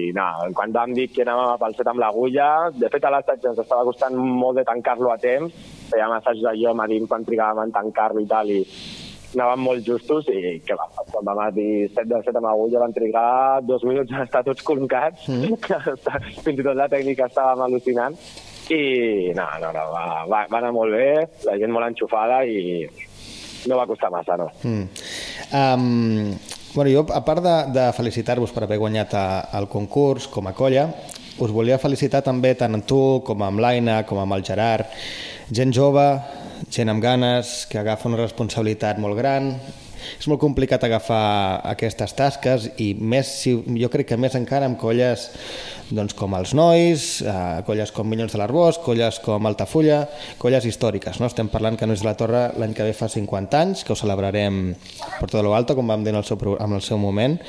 i no, quan vam dir que anàvem a pel set amb l'agulla, de fet a l'assaig ens estava costant molt de tancar-lo a temps, fèiem assaig d'allò, Marín, quan trigàvem en tancar-lo i tal, i anàvem molt justos i que va, quan vam dir 7 de 7 amb agulla van trigar dos minuts a estar tots col·locats, mm. *laughs* fins i tot la tècnica estàvem al·lucinant i no, no, no, va, va, va anar molt bé, la gent molt enxufada i no va costar massa, no. Mm. Um, bueno, jo, a part de, de felicitar-vos per haver guanyat a, el concurs com a colla, us volia felicitar també tant amb tu com amb l'Aina, com amb el Gerard, gent jove, gent amb ganes, que agafa una responsabilitat molt gran. És molt complicat agafar aquestes tasques i més, si, jo crec que més encara amb colles doncs, com els Nois, eh, colles com Minyons de l'Arbós, colles com Altafulla, colles històriques. No? Estem parlant que Nois de la Torre l'any que ve fa 50 anys, que ho celebrarem per tot lo alto, com vam dir en el seu, en el seu moment.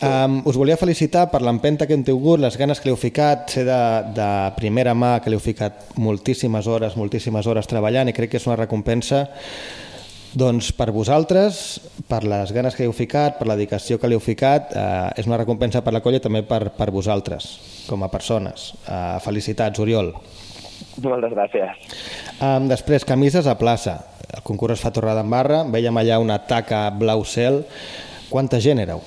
Um, us volia felicitar per l'empenta que hem tingut, les ganes que li heu ficat, ser de, de primera mà, que li heu ficat moltíssimes hores, moltíssimes hores treballant i crec que és una recompensa doncs per vosaltres, per les ganes que heu ficat, per la dedicació que li heu ficat, eh, és una recompensa per la colla i també per, per vosaltres, com a persones. Eh, felicitats, Oriol. Moltes gràcies. Um, després, camises a plaça. El concurs es fa a Torre d'Embarra, veiem allà una taca blau cel. Quanta gent éreu?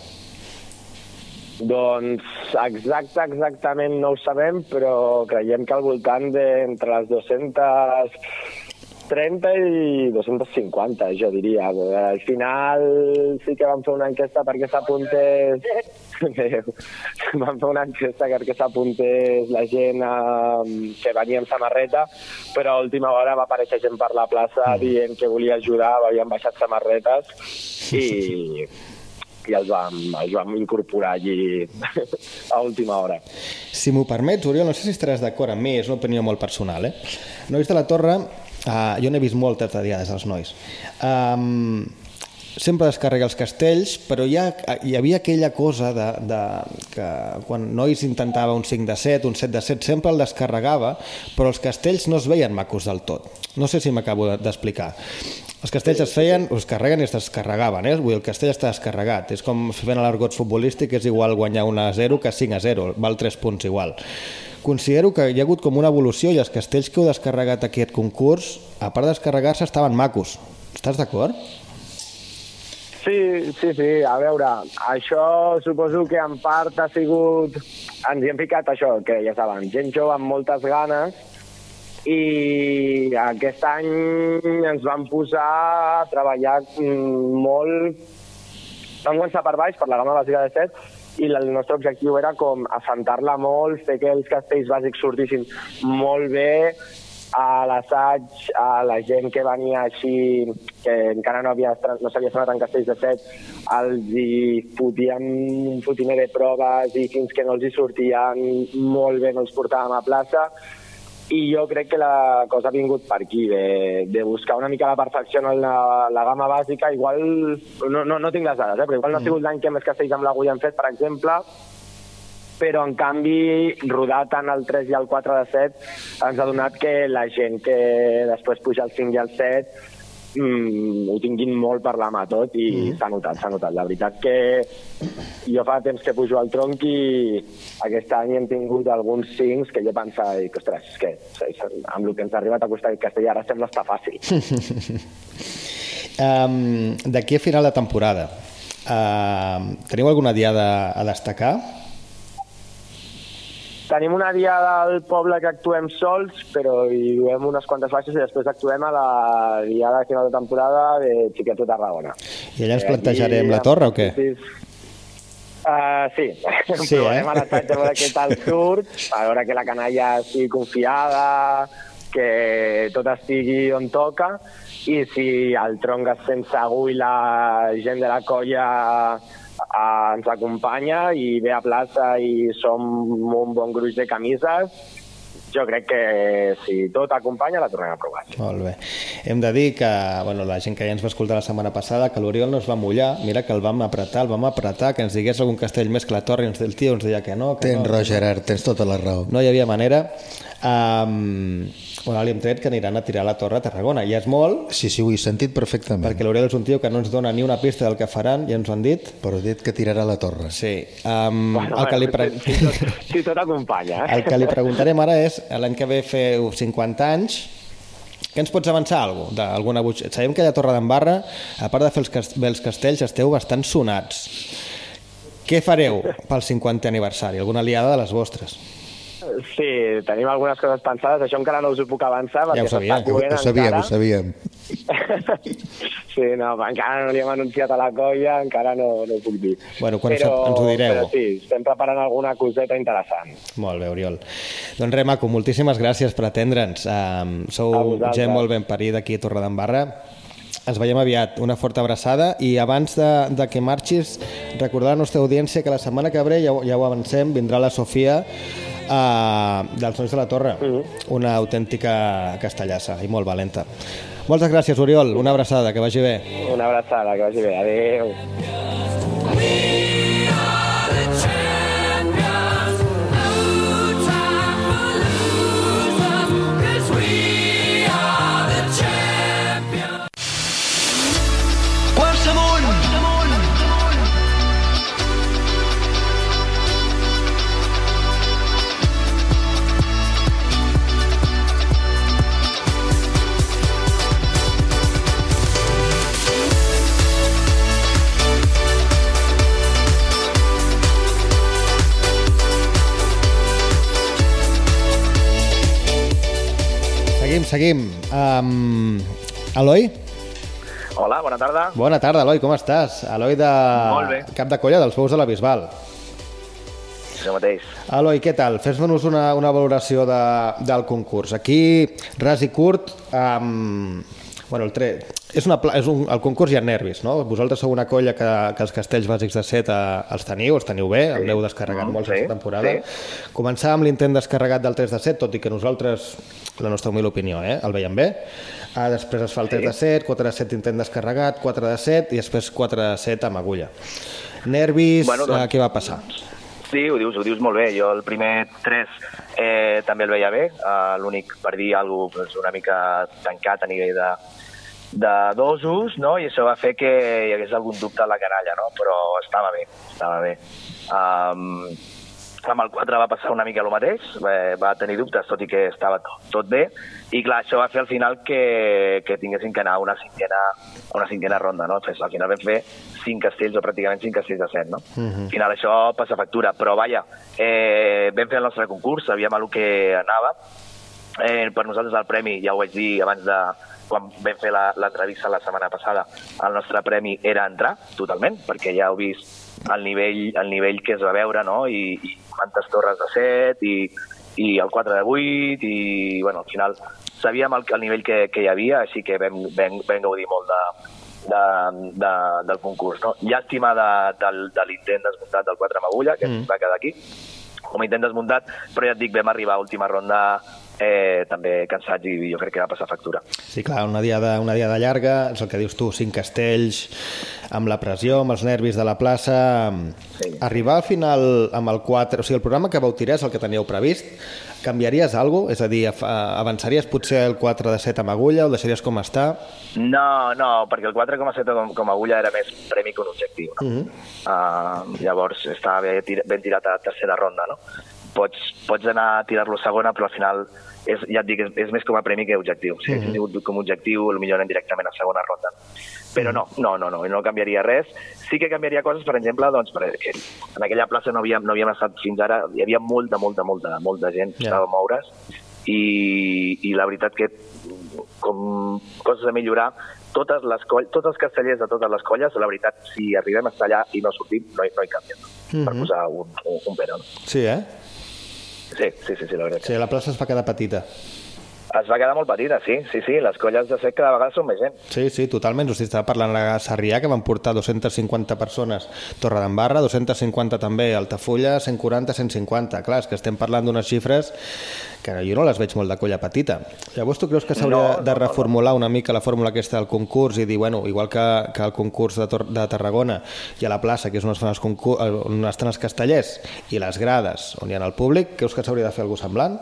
Doncs exacte, exactament no ho sabem, però creiem que al voltant d'entre les 230 i 250, jo diria. Al final sí que vam fer una enquesta perquè s'apuntés... *laughs* vam fer una enquesta perquè s'apuntés la gent eh, que venia amb samarreta, però a última hora va aparèixer gent per la plaça dient que volia ajudar, havien baixat samarretes i, *laughs* i els vam, els vam incorporar allí *laughs* a última hora. Si m'ho permets, Oriol, no sé si estaràs d'acord amb mi, és una opinió molt personal, eh? Nois de la Torre, uh, jo n'he vist moltes de diades als nois. Um, sempre descarrega els castells, però hi, ha, hi havia aquella cosa de, de, que quan Nois intentava un 5 de 7, un 7 de 7, sempre el descarregava, però els castells no es veien macos del tot. No sé si m'acabo de- d'explicar. Els castells es feien, es carreguen i es descarregaven, eh? Vull dir, el castell està descarregat. És com fent l'argot futbolístic, és igual guanyar 1 a 0 que 5 a 0, val 3 punts igual. Considero que hi ha hagut com una evolució i els castells que heu descarregat aquí aquest concurs, a part de descarregar-se, estaven macos. Estàs d'acord? Sí, sí, sí, a veure, això suposo que en part ha sigut... Ens hi hem ficat això, que ja saben, gent jove amb moltes ganes i aquest any ens vam posar a treballar mm, molt... Vam començar per baix, per la gamma bàsica de 7, i el nostre objectiu era com assentar-la molt, fer que els castells bàsics sortissin molt bé, a l'assaig, a la gent que venia així, que encara no havia no s'havia estrenat en castells de set, els hi fotíem un fotimer de proves i fins que no els hi sortien molt bé no els portàvem a plaça i jo crec que la cosa ha vingut per aquí, de, de buscar una mica la perfecció en la, la gamma bàsica. Igual, no, no, no tinc les dades, eh? però igual no ha sigut l'any que més castells amb l'agulla hem fet, per exemple, però en canvi rodar tant el 3 i el 4 de 7 ens ha donat que la gent que després puja el 5 i el 7 mm, ho tinguin molt per la mà tot i mm. s'ha notat, s'ha notat. La veritat que jo fa temps que pujo al tronc i aquest any hem tingut alguns 5 que jo pensava, dic, ostres, és que amb el que ens ha arribat a costar el castell ara sembla estar fàcil. *laughs* Um, D'aquí a final de temporada, uh, teniu alguna diada a destacar? Tenim una diada al poble que actuem sols, però hi duem unes quantes baixes i després actuem a la diada de final de temporada de Xiqueto Tarragona. I allà ens Eh, aquí- plantejarem la torre o què? Uh, sí, Sí, *laughs* sí provarem eh? a l'assaig a veure què tal surt, a veure que la canalla estigui confiada, que tot estigui on toca, i si el tronc es sent segur i la gent de la colla eh, ens acompanya i ve a plaça i som un bon gruix de camises, jo crec que si tot acompanya la tornem a provar. Molt bé. Hem de dir que bueno, la gent que ja ens va escoltar la setmana passada que l'Oriol no es va mullar, mira que el vam apretar, el vam apretar, que ens digués algun castell més que la torre ens, el tio ens deia que no, que Tens no, raó, Gerard, tens tota la raó. no hi havia manera. Um, bueno, li hem tret que aniran a tirar la torre a Tarragona. Ja és molt, Sí, sí, ho he sentit perfectament. perquè l'Oriol és un tio que no ens dona ni una pista del que faran, ja ens ho han dit. Però he dit que tirarà la torre. Sí. Um, el, que li pre... si, si, tot, si tot acompanya. Eh? *laughs* el que li preguntarem ara és, l'any que ve feu 50 anys, què ens pots avançar alguna cosa? D'alguna butx... Sabem que a Torre d'Embarra, a part de fer els, cast... els castells, esteu bastant sonats. Què fareu pel 50è aniversari? Alguna aliada de les vostres? Sí, tenim algunes coses pensades, això encara no us ho puc avançar. Ja ho sabia. s'està coent Ho sabíem, ho sabíem. *laughs* sí, no, encara no li hem anunciat a la colla, encara no, no ho puc dir. Bueno, quan sap- ens ho direu. Però sí, estem preparant alguna coseta interessant. Molt bé, Oriol. Doncs res, maco, moltíssimes gràcies per atendre'ns. Um, sou gent molt ben parida aquí a Torredembarra. Ens veiem aviat. Una forta abraçada i abans de, de que marxis, recordar a la nostra audiència que la setmana que ve, ja, ho- ja ho avancem, vindrà la Sofia uh, dels Nois de la Torre, una autèntica castellassa i molt valenta. Moltes gràcies, Oriol. Una abraçada, que vagi bé. Una abraçada, que vagi bé. Adéu. Seguim. Um, Eloi? Hola, bona tarda. Bona tarda, Eloi, com estàs? Eloi de... Cap de colla dels Fous de la Bisbal. Jo mateix. Eloi, què tal? Fes-nos una, una valoració de, del concurs. Aquí, ras i curt, um, Bueno, el, tre... és una, és un, el concurs hi ha nervis, no? Vosaltres sou una colla que, que els castells bàsics de set eh, els teniu, els teniu bé, el n'heu descarregat molts sí, aquesta temporada. Començar amb l'intent descarregat del 3 de 7, tot i que nosaltres, la nostra humil opinió, eh, el veiem bé. Ah, després es fa el 3 de 7, 4 de 7 intent descarregat, 4 de 7 i després 4 de 7 amb agulla. Nervis, Bueno, doncs- doncs... què va passar? Sí, ho dius, ho dius molt bé. Jo el primer 3 eh, també el veia bé. Uh, L'únic, per dir alguna cosa, doncs, una mica tancat a nivell de, de dosos, no? i això va fer que hi hagués algun dubte a la canalla, no? però estava bé, estava bé. Um, amb el 4 va passar una mica el mateix, eh, va tenir dubtes, tot i que estava tot, tot bé, i clar, això va fer al final que, que tinguessin que anar a una cinquena, a una cinquena ronda, no? Al final vam fer 5 castells, o pràcticament 5 castells de 7, no? Al final això passa factura, però vaja, eh, vam fer el nostre concurs, sabíem lo que anava, eh, per nosaltres el premi, ja ho vaig dir abans de quan vam fer la- l'entrevista la, setmana passada, el nostre premi era entrar totalment, perquè ja heu vist el nivell, el nivell que es va veure, no? I, i quantes torres de 7, i, i el 4 de 8, i bueno, al final sabíem el, el nivell que, que hi havia, així que vam, vam, vam gaudir molt de, de, de, del concurs. No? Llàstima de, del, de l'intent desmuntat del 4 amb agulla, que mm. va quedar aquí, com a intent desmuntat, però ja et dic, vam arribar a última ronda eh, també cansats i jo crec que va passar factura. Sí, clar, una diada, una diada llarga, és el que dius tu, cinc castells, amb la pressió, amb els nervis de la plaça... Sí. Arribar al final amb el 4... O sigui, el programa que vau tirar és el que teníeu previst. Canviaries alguna cosa? És a dir, af- avançaries potser el 4 de 7 amb agulla o deixaries com està? No, no, perquè el 4,7 com, com a agulla era més premi que un objectiu. No? Mhm. Uh, llavors estava ben tirat a tercera ronda, no? Pots, pots anar a tirar-lo a segona, però al final és, ja et dic, és, és més com a premi que objectiu. Si haguéssim tingut com a objectiu, potser anem directament a segona ronda. Però no, no, no, no, no canviaria res. Sí que canviaria coses, per exemple, doncs, perquè en aquella plaça no havíem, no havíem estat fins ara, hi havia molta, molta, molta, molta gent que Ja. estava a moure's i, i la veritat que com coses a millorar totes les coll tots els castellers de totes les colles, la veritat, si arribem a estar allà i no sortim, no hi, no hi canvia. Mhm. Per posar un, un, un però. Sí, eh? Sí, sí, sí, sí, la veritat. Sí, la plaça es va quedar petita. Es va quedar molt petita, sí, sí, sí. Les colles de sec cada vegada són més gent. Sí, sí, totalment. O sigui, estava parlant a Sarrià, que van portar 250 persones. Torredembarra, 250 també. Altafulla, 140, 150. Clar, és que estem parlant d'unes xifres que jo no les veig molt de colla petita. Llavors, tu creus que s'hauria No, de reformular una mica la fórmula aquesta del concurs i dir, bueno, igual que, que el concurs de, Tor de Tarragona i a la plaça, que és on estan els, concurs, on estan els castellers, i les grades, on hi ha el públic, creus que s'hauria de fer alguna semblant?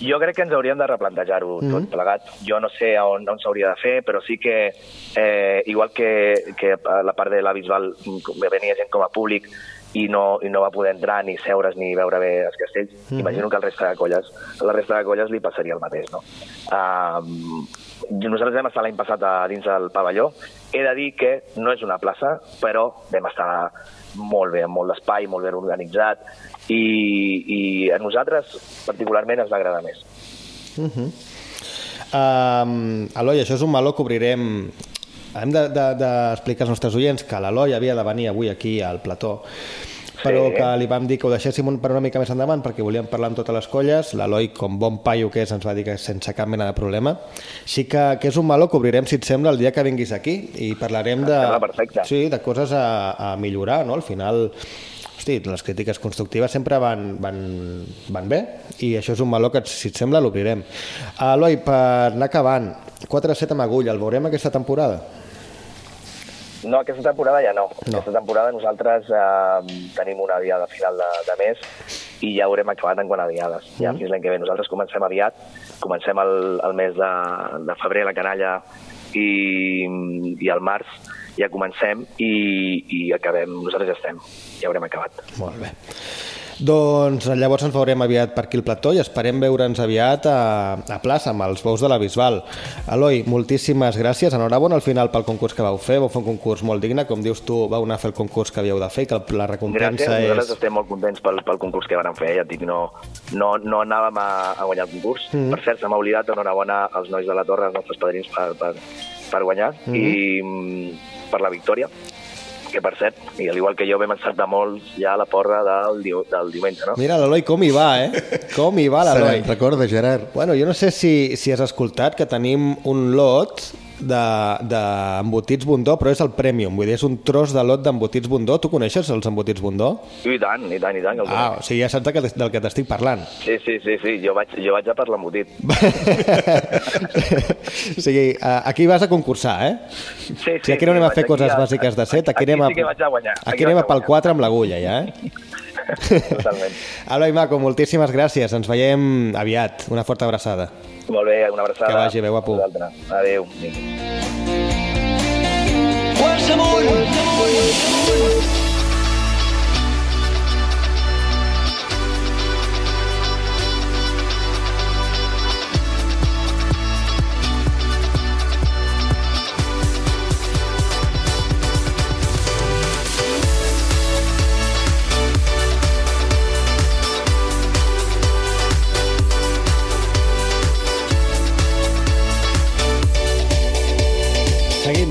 Jo crec que ens hauríem de replantejar-ho mm -hmm. tot plegat. Jo no sé on, on s'hauria de fer, però sí que, eh, igual que, que a la part de la Bisbal mm, venia gent com a públic i no, i no va poder entrar ni seure's ni veure bé els castells, mm. -hmm. imagino que al resta de colles, a la resta de colles li passaria el mateix, no? Um, nosaltres vam estar l'any passat a dins del pavelló. He de dir que no és una plaça, però vam estar molt bé, amb molt d'espai, molt ben organitzat, i, i a nosaltres particularment ens va agradar més. Uh -huh. um, Eloi, això és un meló que obrirem... Hem d'explicar de, de, d'explicar als nostres oients que l'Eloi havia de venir avui aquí al plató però Sí. que li vam dir que ho deixéssim un, per una mica més endavant perquè volíem parlar amb totes les colles. L'Eloi, com bon paio que és, ens va dir que sense cap mena de problema. Sí que, que és un meló que obrirem, si et sembla, el dia que vinguis aquí i parlarem de, sí, de coses a, a millorar. No? Al final, hosti, les crítiques constructives sempre van, van, van bé i això és un meló que, si et sembla, l'obrirem. Eloi, per anar acabant, 4-7 amb agulla, el veurem aquesta temporada? No, aquesta temporada ja no. No. Aquesta temporada nosaltres eh, tenim una diada final de, de mes i ja haurem acabat en quant a diades. Ja fins l'any que ve. Nosaltres comencem aviat, comencem el, el mes de, de febrer la canalla i, i al març ja comencem i, i acabem. Nosaltres ja estem, ja haurem acabat. Molt bé. Doncs llavors ens veurem aviat per aquí al plató i esperem veure'ns aviat a, a plaça amb els bous de la Bisbal. Eloi, moltíssimes gràcies. Enhorabona al final pel concurs que vau fer. Vau fer un concurs molt digne. Com dius tu, vau anar a fer el concurs que havíeu de fer, que la Gràcies, recompensa nosaltres és... estem molt contents pel, pel concurs que van fer, ja et dic, no, no, no anàvem a, a guanyar el concurs. Mm. Per cert, se m'ha oblidat, enhorabona als nois de la Torre, als nostres padrins, per, per, per guanyar Mhm. i mm, per la victòria que per cert, i al igual que jo vam encertar molts ja a la porra del, diu, del diumenge, no? Mira l'Eloi com hi va, eh? Com hi va l'Eloi. recorda, Gerard? Bueno, jo no sé si, si has escoltat que tenim un lot d'embotits Bundó, però és el Premium, vull dir, és un tros de lot d'embotits Bundó. Tu coneixes els embotits Bundó? I tant, i tant, i tant. que el Ah, conec. o sigui, ja saps del que, del que t'estic parlant. Sí, sí, sí, sí, jo vaig, jo vaig a per l'embotit. *laughs* o sigui, a- aquí vas a concursar, eh? Sí, sí, Si aquí no anem a vaig fer aquí coses a- bàsiques de set, aquí, aquí anem a, sí que vaig a guanyar, aquí aquí anem a a pel 4 amb l'agulla, ja, eh? Totalment. *laughs* Alba i Maco, moltíssimes gràcies. Ens veiem aviat. Una forta abraçada. Molt bé, una abraçada. Que vagi bé, guapo. A vosaltres. Adéu. Quarts amunt! Seguim,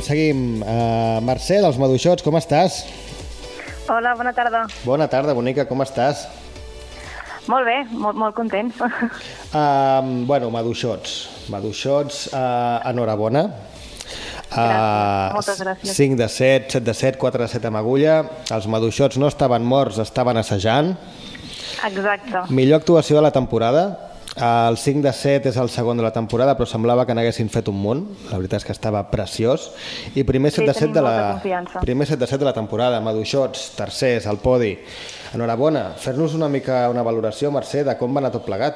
seguim. Uh, Mercè, dels Maduixots, com estàs? Hola, bona tarda. Bona tarda, bonica, com estàs? Molt bé, molt, molt contents. *laughs* Uh, bueno, Maduixots. Maduixots, uh, enhorabona. Uh, moltes gràcies. 5 de 7, 7 de 7, 4 de 7 amb agulla. Els Maduixots no estaven morts, estaven assajant. Exacte. Millor actuació de la temporada. El 5 de 7 és el segon de la temporada, però semblava que n'haguessin fet un munt. La veritat és que estava preciós. I primer 7 Sí, de 7 tenim de la confiança. primer 7 de 7 de la temporada, Maduixots, tercers, al podi. Enhorabona. Fer-nos una mica una valoració, Mercè, de com va anar tot plegat.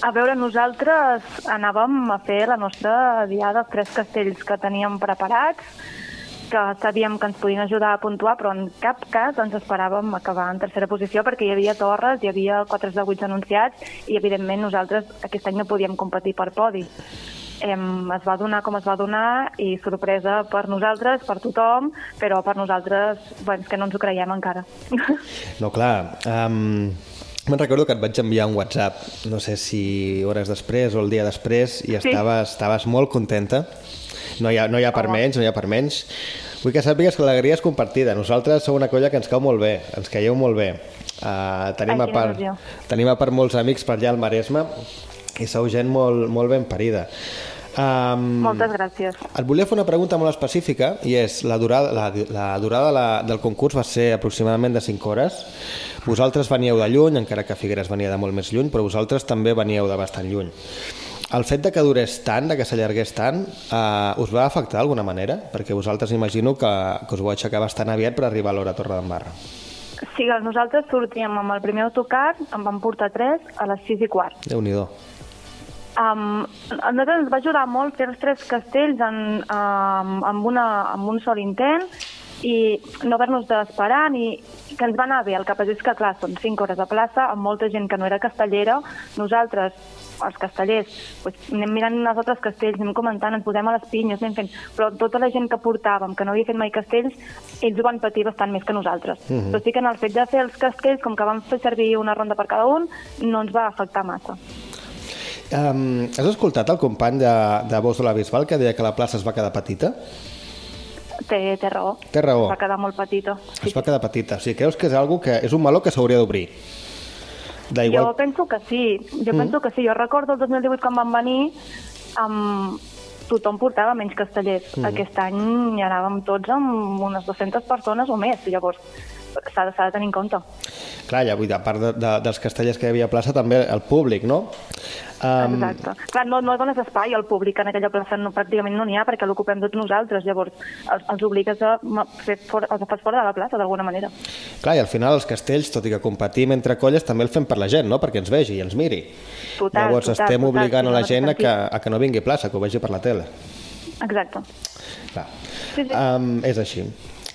A veure, nosaltres anàvem a fer la nostra diada dels tres castells que teníem preparats, que sabíem que ens podien ajudar a puntuar, però en cap cas ens esperàvem acabar en tercera posició perquè hi havia torres, hi havia 4 de 8 anunciats i, evidentment, nosaltres aquest any no podíem competir per podi. Em, es va donar com es va donar i sorpresa per nosaltres, per tothom, però per nosaltres, bueno, que no ens ho creiem encara. *laughs* No, clar, um, me'n recordo que et vaig enviar un WhatsApp, no sé si hores després o el dia després, i Sí. estaves, estaves molt contenta. No hi ha, no hi ha per menys, no hi ha per menys. Vull que sàpigues que l'alegria és compartida. Nosaltres som una colla que ens cau molt bé, ens caieu molt bé. Uh, tenim, Ai, a part, tenim a part molts amics per allà al Maresme i sou gent molt, molt ben parida. Um, Moltes gràcies. et volia fer una pregunta molt específica i és, la durada, la, la durada la, del concurs va ser aproximadament de 5 hores. Vosaltres veníeu de lluny, encara que Figueres venia de molt més lluny, però vosaltres també veníeu de bastant lluny. El fet de que durés tant, de que s'allargués tant, eh, us va afectar d'alguna manera? Perquè vosaltres imagino que, que us vau aixecar bastant aviat per arribar a l'hora a Torredembarra. Sí, nosaltres sortíem amb el primer autocar, en vam portar tres a les 6 i quart. Déu-n'hi-do. Um, a nosaltres ens va ajudar molt fer els tres castells en, um, amb, una, amb un sol intent i no haver-nos d'esperar ni que ens va anar bé. El que passa és que, clar, són 5 hores a plaça amb molta gent que no era castellera. Nosaltres, els castellers, doncs, anem mirant els altres castells, anem comentant, ens posem a les pinyes, anem fent... Però tota la gent que portàvem, que no havia fet mai castells, ells ho van patir bastant més que nosaltres. Mhm. Però sí que en el fet de fer els castells, com que vam fer servir una ronda per cada un, no ens va afectar massa. Um, has escoltat el company de, de Bos de la Bisbal que deia que la plaça es va quedar petita? Té, té raó. Té raó. Va quedar molt petita. Es va quedar petita. O sigui, creus que és algo que és un meló que s'hauria d'obrir? Jo D'igual... penso que sí, jo Mm. penso que sí. Jo recordo el 2018 quan van venir, um, tothom portava menys castellers. Mm. Aquest any hi anàvem tots amb unes 200 persones o més, llavors s'ha de, de tenir en compte. Clar, ja vull dir, a part de, de, dels castellers que hi havia a plaça, també el públic, no? Um, Exacte. Clar, no, no dones espai al públic en aquella plaça, no, pràcticament no n'hi ha perquè l'ocupem tots nosaltres, llavors els, els obligues a fer fora, els fas fora de la plaça d'alguna manera. clar, i al final els castells, tot i que competim entre colles, també el fem per la gent, no? Perquè ens vegi i ens miri. Total, Llavors total, estem total, obligant sí, a la gent a que, a que no vingui a plaça, que ho vegi per la tele. Exacte. Clar. Sí, sí. Um, és així.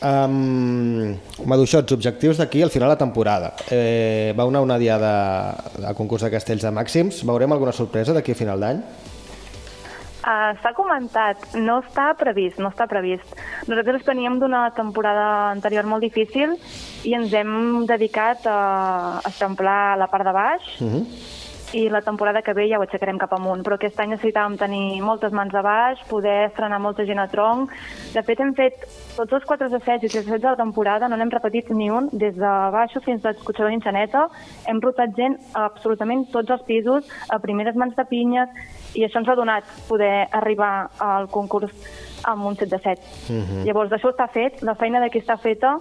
Um, Maduixots, objectius d'aquí al final de la temporada. Eh, va una, una diada a concurs de castells de màxims. Veurem alguna sorpresa d'aquí a final d'any? Uh, S'ha comentat, no està previst, no està previst. Nosaltres veníem d'una temporada anterior molt difícil i ens hem dedicat a eixamplar la part de baix Uh -huh. I la temporada que ve ja ho aixecarem cap amunt. Però aquest any necessitàvem tenir moltes mans a baix, poder estrenar molta gent a tronc. De fet, hem fet tots els quatre assaigs i assaigs de la temporada, no n'hem repetit ni un, des de baixos fins a l'escorxador d'Inxaneta. Hem rotat gent a absolutament tots els pisos, a primeres mans de pinyes, i això ens ha donat poder arribar al concurs amb un set de set. Mhm. Llavors, això està fet, la feina d'aquí està feta,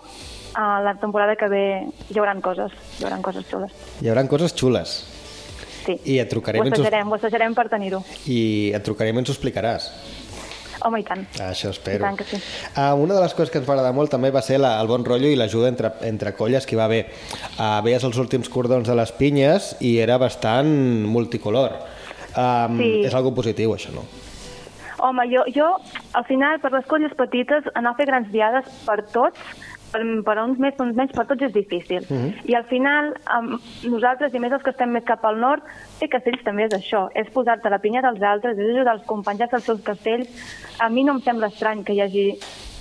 a la temporada que ve hi haurà coses, hi haurà coses xules. Hi haurà coses xules. Sí. I et trucarem Ho assajarem, ho assajarem per tenir-ho. i et trucarem i ens ho explicaràs. Home, i tant. Ah, Això espero. I tant que sí. Uh, una de les coses que ens va agradar molt també va ser la, el bon rotllo i l'ajuda entre, entre colles que hi va haver. Uh, veies els últims cordons de les pinyes i era bastant multicolor. Um, Sí. És algo positiu, això, no? Home, jo, jo, al final, per les colles petites, anar a fer grans diades per tots, per, per uns més, per uns menys, per tots és difícil. Mhm. I al final, um, nosaltres, i més els que estem més cap al nord, fer castells també és això, és posar-te la pinya dels altres, és ajudar els companys als seus castells. A mi no em sembla estrany que hi hagi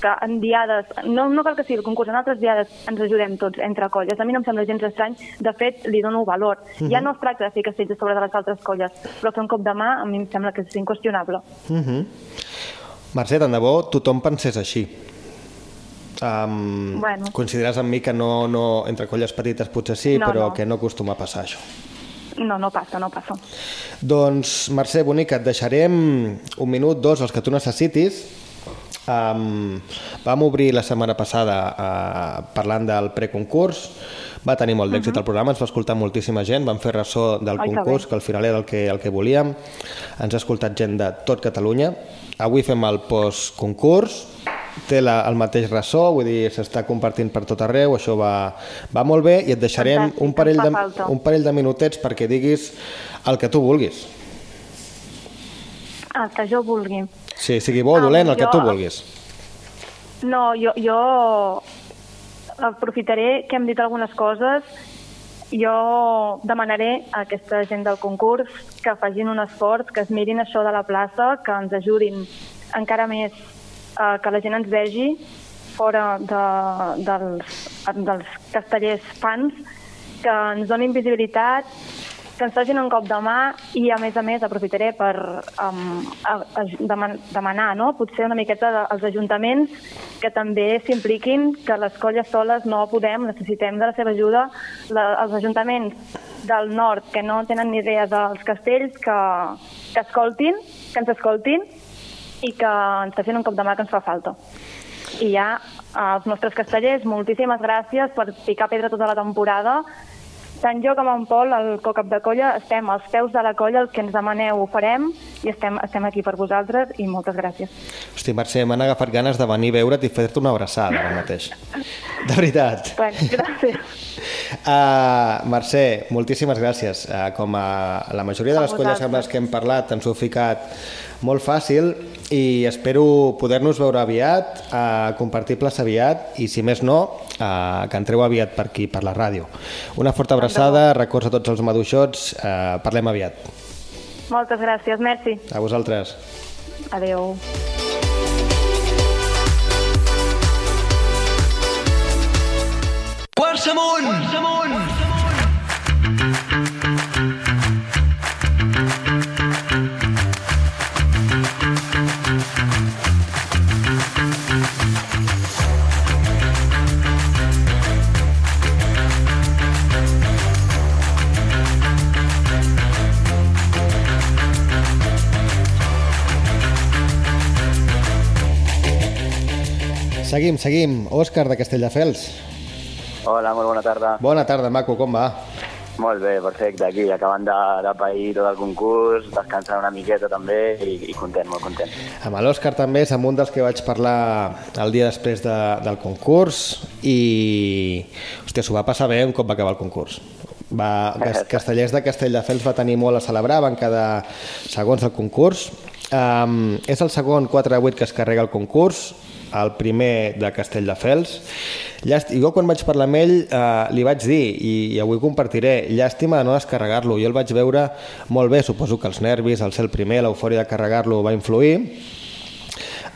que en diades, no, no cal que sigui el concurs, en altres diades ens ajudem tots entre colles. A mi no em sembla gens estrany, de fet, li dono valor. Mhm. Ja no es tracta de fer castells a sobre de les altres colles, però fer un cop de mà a mi em sembla que és inqüestionable. Uh -huh. Mercè, tant de bo tothom pensés així. Um, Bueno. Consideres amb mi que no, no, entre colles petites potser sí, No, però no. que no acostuma a passar això. No, no passa, no passa. Doncs, Mercè, bonica, et deixarem un minut, dos, els que tu necessitis. Um, vam obrir la setmana passada uh, parlant del preconcurs, va tenir molt d'èxit el programa, ens va escoltar moltíssima gent, vam fer ressò del que concurs, que al final era el que, el que volíem, ens ha escoltat gent de tot Catalunya, avui fem el postconcurs, té la, el mateix ressò, vull dir, s'està compartint per tot arreu, això va, va molt bé i et deixarem Fantàstic, un parell, de, falta. un parell de minutets perquè diguis el que tu vulguis. El que jo vulgui. Sí, sigui bo o dolent, el que jo- tu vulguis. No, jo, jo aprofitaré que hem dit algunes coses. Jo demanaré a aquesta gent del concurs que facin un esforç, que es mirin això de la plaça, que ens ajudin encara més eh, que la gent ens vegi fora de, dels, dels castellers fans, que ens donin visibilitat, que ens facin un cop de mà i, a més a més, aprofitaré per um, a, a, deman, demanar, no? potser una miqueta als ajuntaments que també s'impliquin, que les colles soles no podem, necessitem de la seva ajuda. La, els ajuntaments del nord que no tenen ni idea dels castells, que, que escoltin, que ens escoltin i que ens facin un cop de mà que ens fa falta. I ja, als nostres castellers, moltíssimes gràcies per picar pedra tota la temporada. Tant jo com en Pol, el co-cap de colla, estem als peus de la colla, el que ens demaneu ho farem i estem, estem aquí per vosaltres i moltes gràcies. Hosti, Mercè, m'han agafat ganes de venir a veure't i fer-te una abraçada ara mateix. De veritat. *laughs* Bueno, gràcies. Uh, *laughs* Mercè, moltíssimes gràcies. Uh, com a la majoria de A les colles amb les que hem parlat ens ho he ficat molt fàcil i espero poder-nos veure aviat, uh, compartir plaça aviat i si més no, uh, que entreu aviat per aquí, per la ràdio. Una forta abraçada, records a tots els maduixots, uh, parlem aviat. Moltes gràcies, merci. A vosaltres. Adeu. Quarts amunt! Quarts amunt! Seguim, seguim. Òscar de Castelldefels. Hola, molt bona tarda. Bona tarda, maco, com va? Molt bé, perfecte, aquí, acabant de, de pair tot el concurs, descansant una miqueta també i, i content, molt content. Amb l'Òscar també és amb un dels que vaig parlar el dia després de, del concurs i, hòstia, s'ho va passar bé un cop va acabar el concurs. Va, Cas- *laughs* Castellers de Castelldefels va tenir molt a celebrar, van quedar segons del concurs. Um, és el segon 4 de 8 que es carrega el concurs, el primer de Castelldefels. Llàst... Jo quan vaig parlar amb ell eh, li vaig dir, i, i avui compartiré, llàstima de no descarregar-lo. Jo el vaig veure molt bé, suposo que els nervis, el ser el primer, l'eufòria de carregar-lo va influir.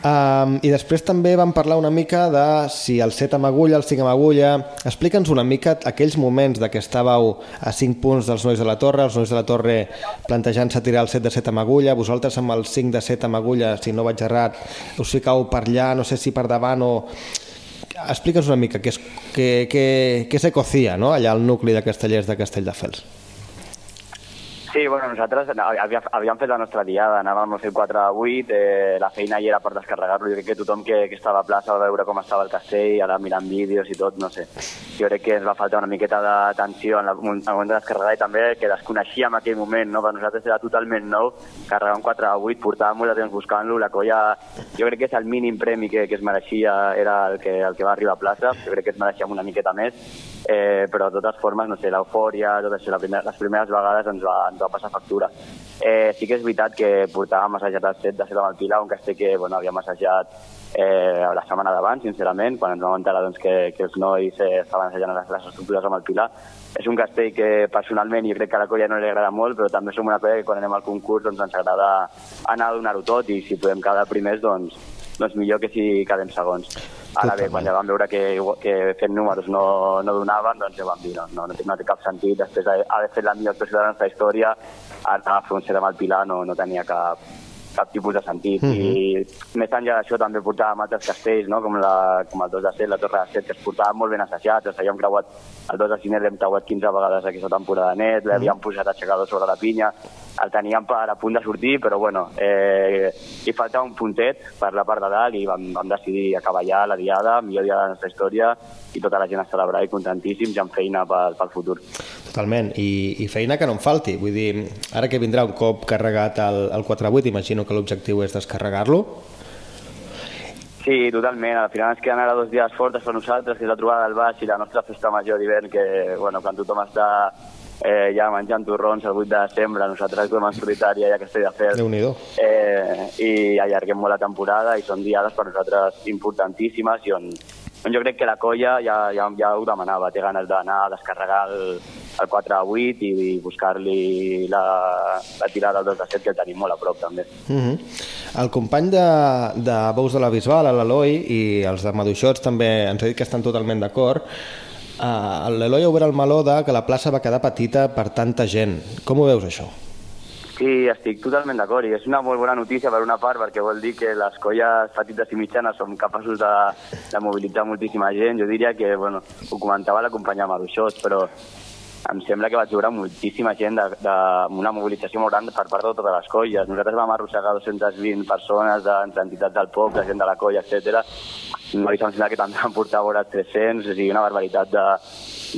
Um, I després també vam parlar una mica de si el set amb agulla, el 5 amb agulla... Explica'ns una mica aquells moments de que estàveu a 5 punts dels nois de la torre, els nois de la torre plantejant-se tirar el set de set amb agulla, vosaltres amb el 5 de set amb agulla, si no vaig errat, us ficau per allà, no sé si per davant o... Explica'ns una mica què, és, què, què, què se cocia no? allà al nucli de Castellers de Castelldefels. Sí, bueno, nosaltres havíem, fet la nostra diada, anàvem a fer 4 a 8, eh, la feina hi era per descarregar-lo, jo crec que tothom que, que estava a plaça va veure com estava el castell, ara mirant vídeos i tot, no sé. Jo crec que ens va faltar una miqueta d'atenció en, la, en el moment de descarregar i també que desconeixíem aquell moment, no? per nosaltres era totalment nou, carregar un 4 a 8, portàvem molt de temps buscant-lo, la colla, jo crec que és el mínim premi que, que es mereixia, era el que, el que va arribar a plaça, jo crec que es mereixíem una miqueta més, eh, però de totes formes, no sé, l'eufòria, tot això, la primer, les primeres vegades ens va, ens va passar factura. Eh, sí que és veritat que portàvem assajat el set de set amb el Pilar, un castell que bueno, havíem assajat eh, la setmana d'abans, sincerament, quan ens vam enterar doncs, que, que els nois eh, estaven assajant les, les estructures amb el Pilar. És un castell que personalment jo crec que a la colla no li agrada molt, però també som una colla que quan anem al concurs doncs, ens agrada anar a donar-ho tot i si podem quedar primers doncs, doncs millor que si quedem segons. Ara bé, quan ja vam veure que, que fent números no, no donaven, doncs ja vam dir, no, no, no, no té cap sentit, després d'haver fet la millor actuació de la nostra història, anar a fer un set amb el Pilar no, no tenia cap, cap tipus de sentit. Mm -hmm. I més enllà d'això també portàvem altres castells, no? com, la, com el 2 de 7, la Torre de 7, que es portaven molt ben assajats, els havíem creuat, el 2 de 5 l'hem creuat 15 vegades aquesta temporada net, l'havíem posat aixecador sobre la pinya, el teníem per a punt de sortir, però bueno, eh, hi faltava un puntet per la part de dalt i vam, vam decidir acabar ja la diada, millor dia de la nostra història, i tota la gent a celebrar i contentíssims i amb feina pel, pel futur. Totalment, I, i feina que no en falti. Vull dir, ara que vindrà un cop carregat el, el 4-8, imagino que l'objectiu és descarregar-lo. Sí, totalment. Al final ens queden ara dos dies fortes per nosaltres, que és la trobada del baix i la nostra festa major d'hivern, que, bueno, quan tothom està eh, ja menjant torrons el 8 de desembre, nosaltres com en solitari a Castelldefels Déu-n'hi-do. eh, i allarguem molt la temporada i són diades per nosaltres importantíssimes i on, on jo crec que la colla ja, ja, ja ho demanava, té ganes d'anar a descarregar el, el 4 a 8 i, i buscar-li la, la tirada del 2 a 7 que el tenim molt a prop també. Mm -hmm. El company de, de Bous de la Bisbal, l'Eloi, i els de Maduixots també ens ha dit que estan totalment d'acord. Uh, L'Eloi ha obert el meló de que la plaça va quedar petita per tanta gent. Com ho veus, això? Sí, estic totalment d'acord i és una molt bona notícia per una part perquè vol dir que les colles petites i mitjanes som capaços de, de mobilitzar moltíssima gent. Jo diria que, bueno, ho comentava la companya Maruixós, però em sembla que vaig veure moltíssima gent de, de, una mobilització molt gran per part de totes les colles. Nosaltres vam arrossegar 220 persones d'entre entitats del poble, gent de la colla, etc. Nois em sembla que també van portar vora 300, o sigui, una barbaritat de,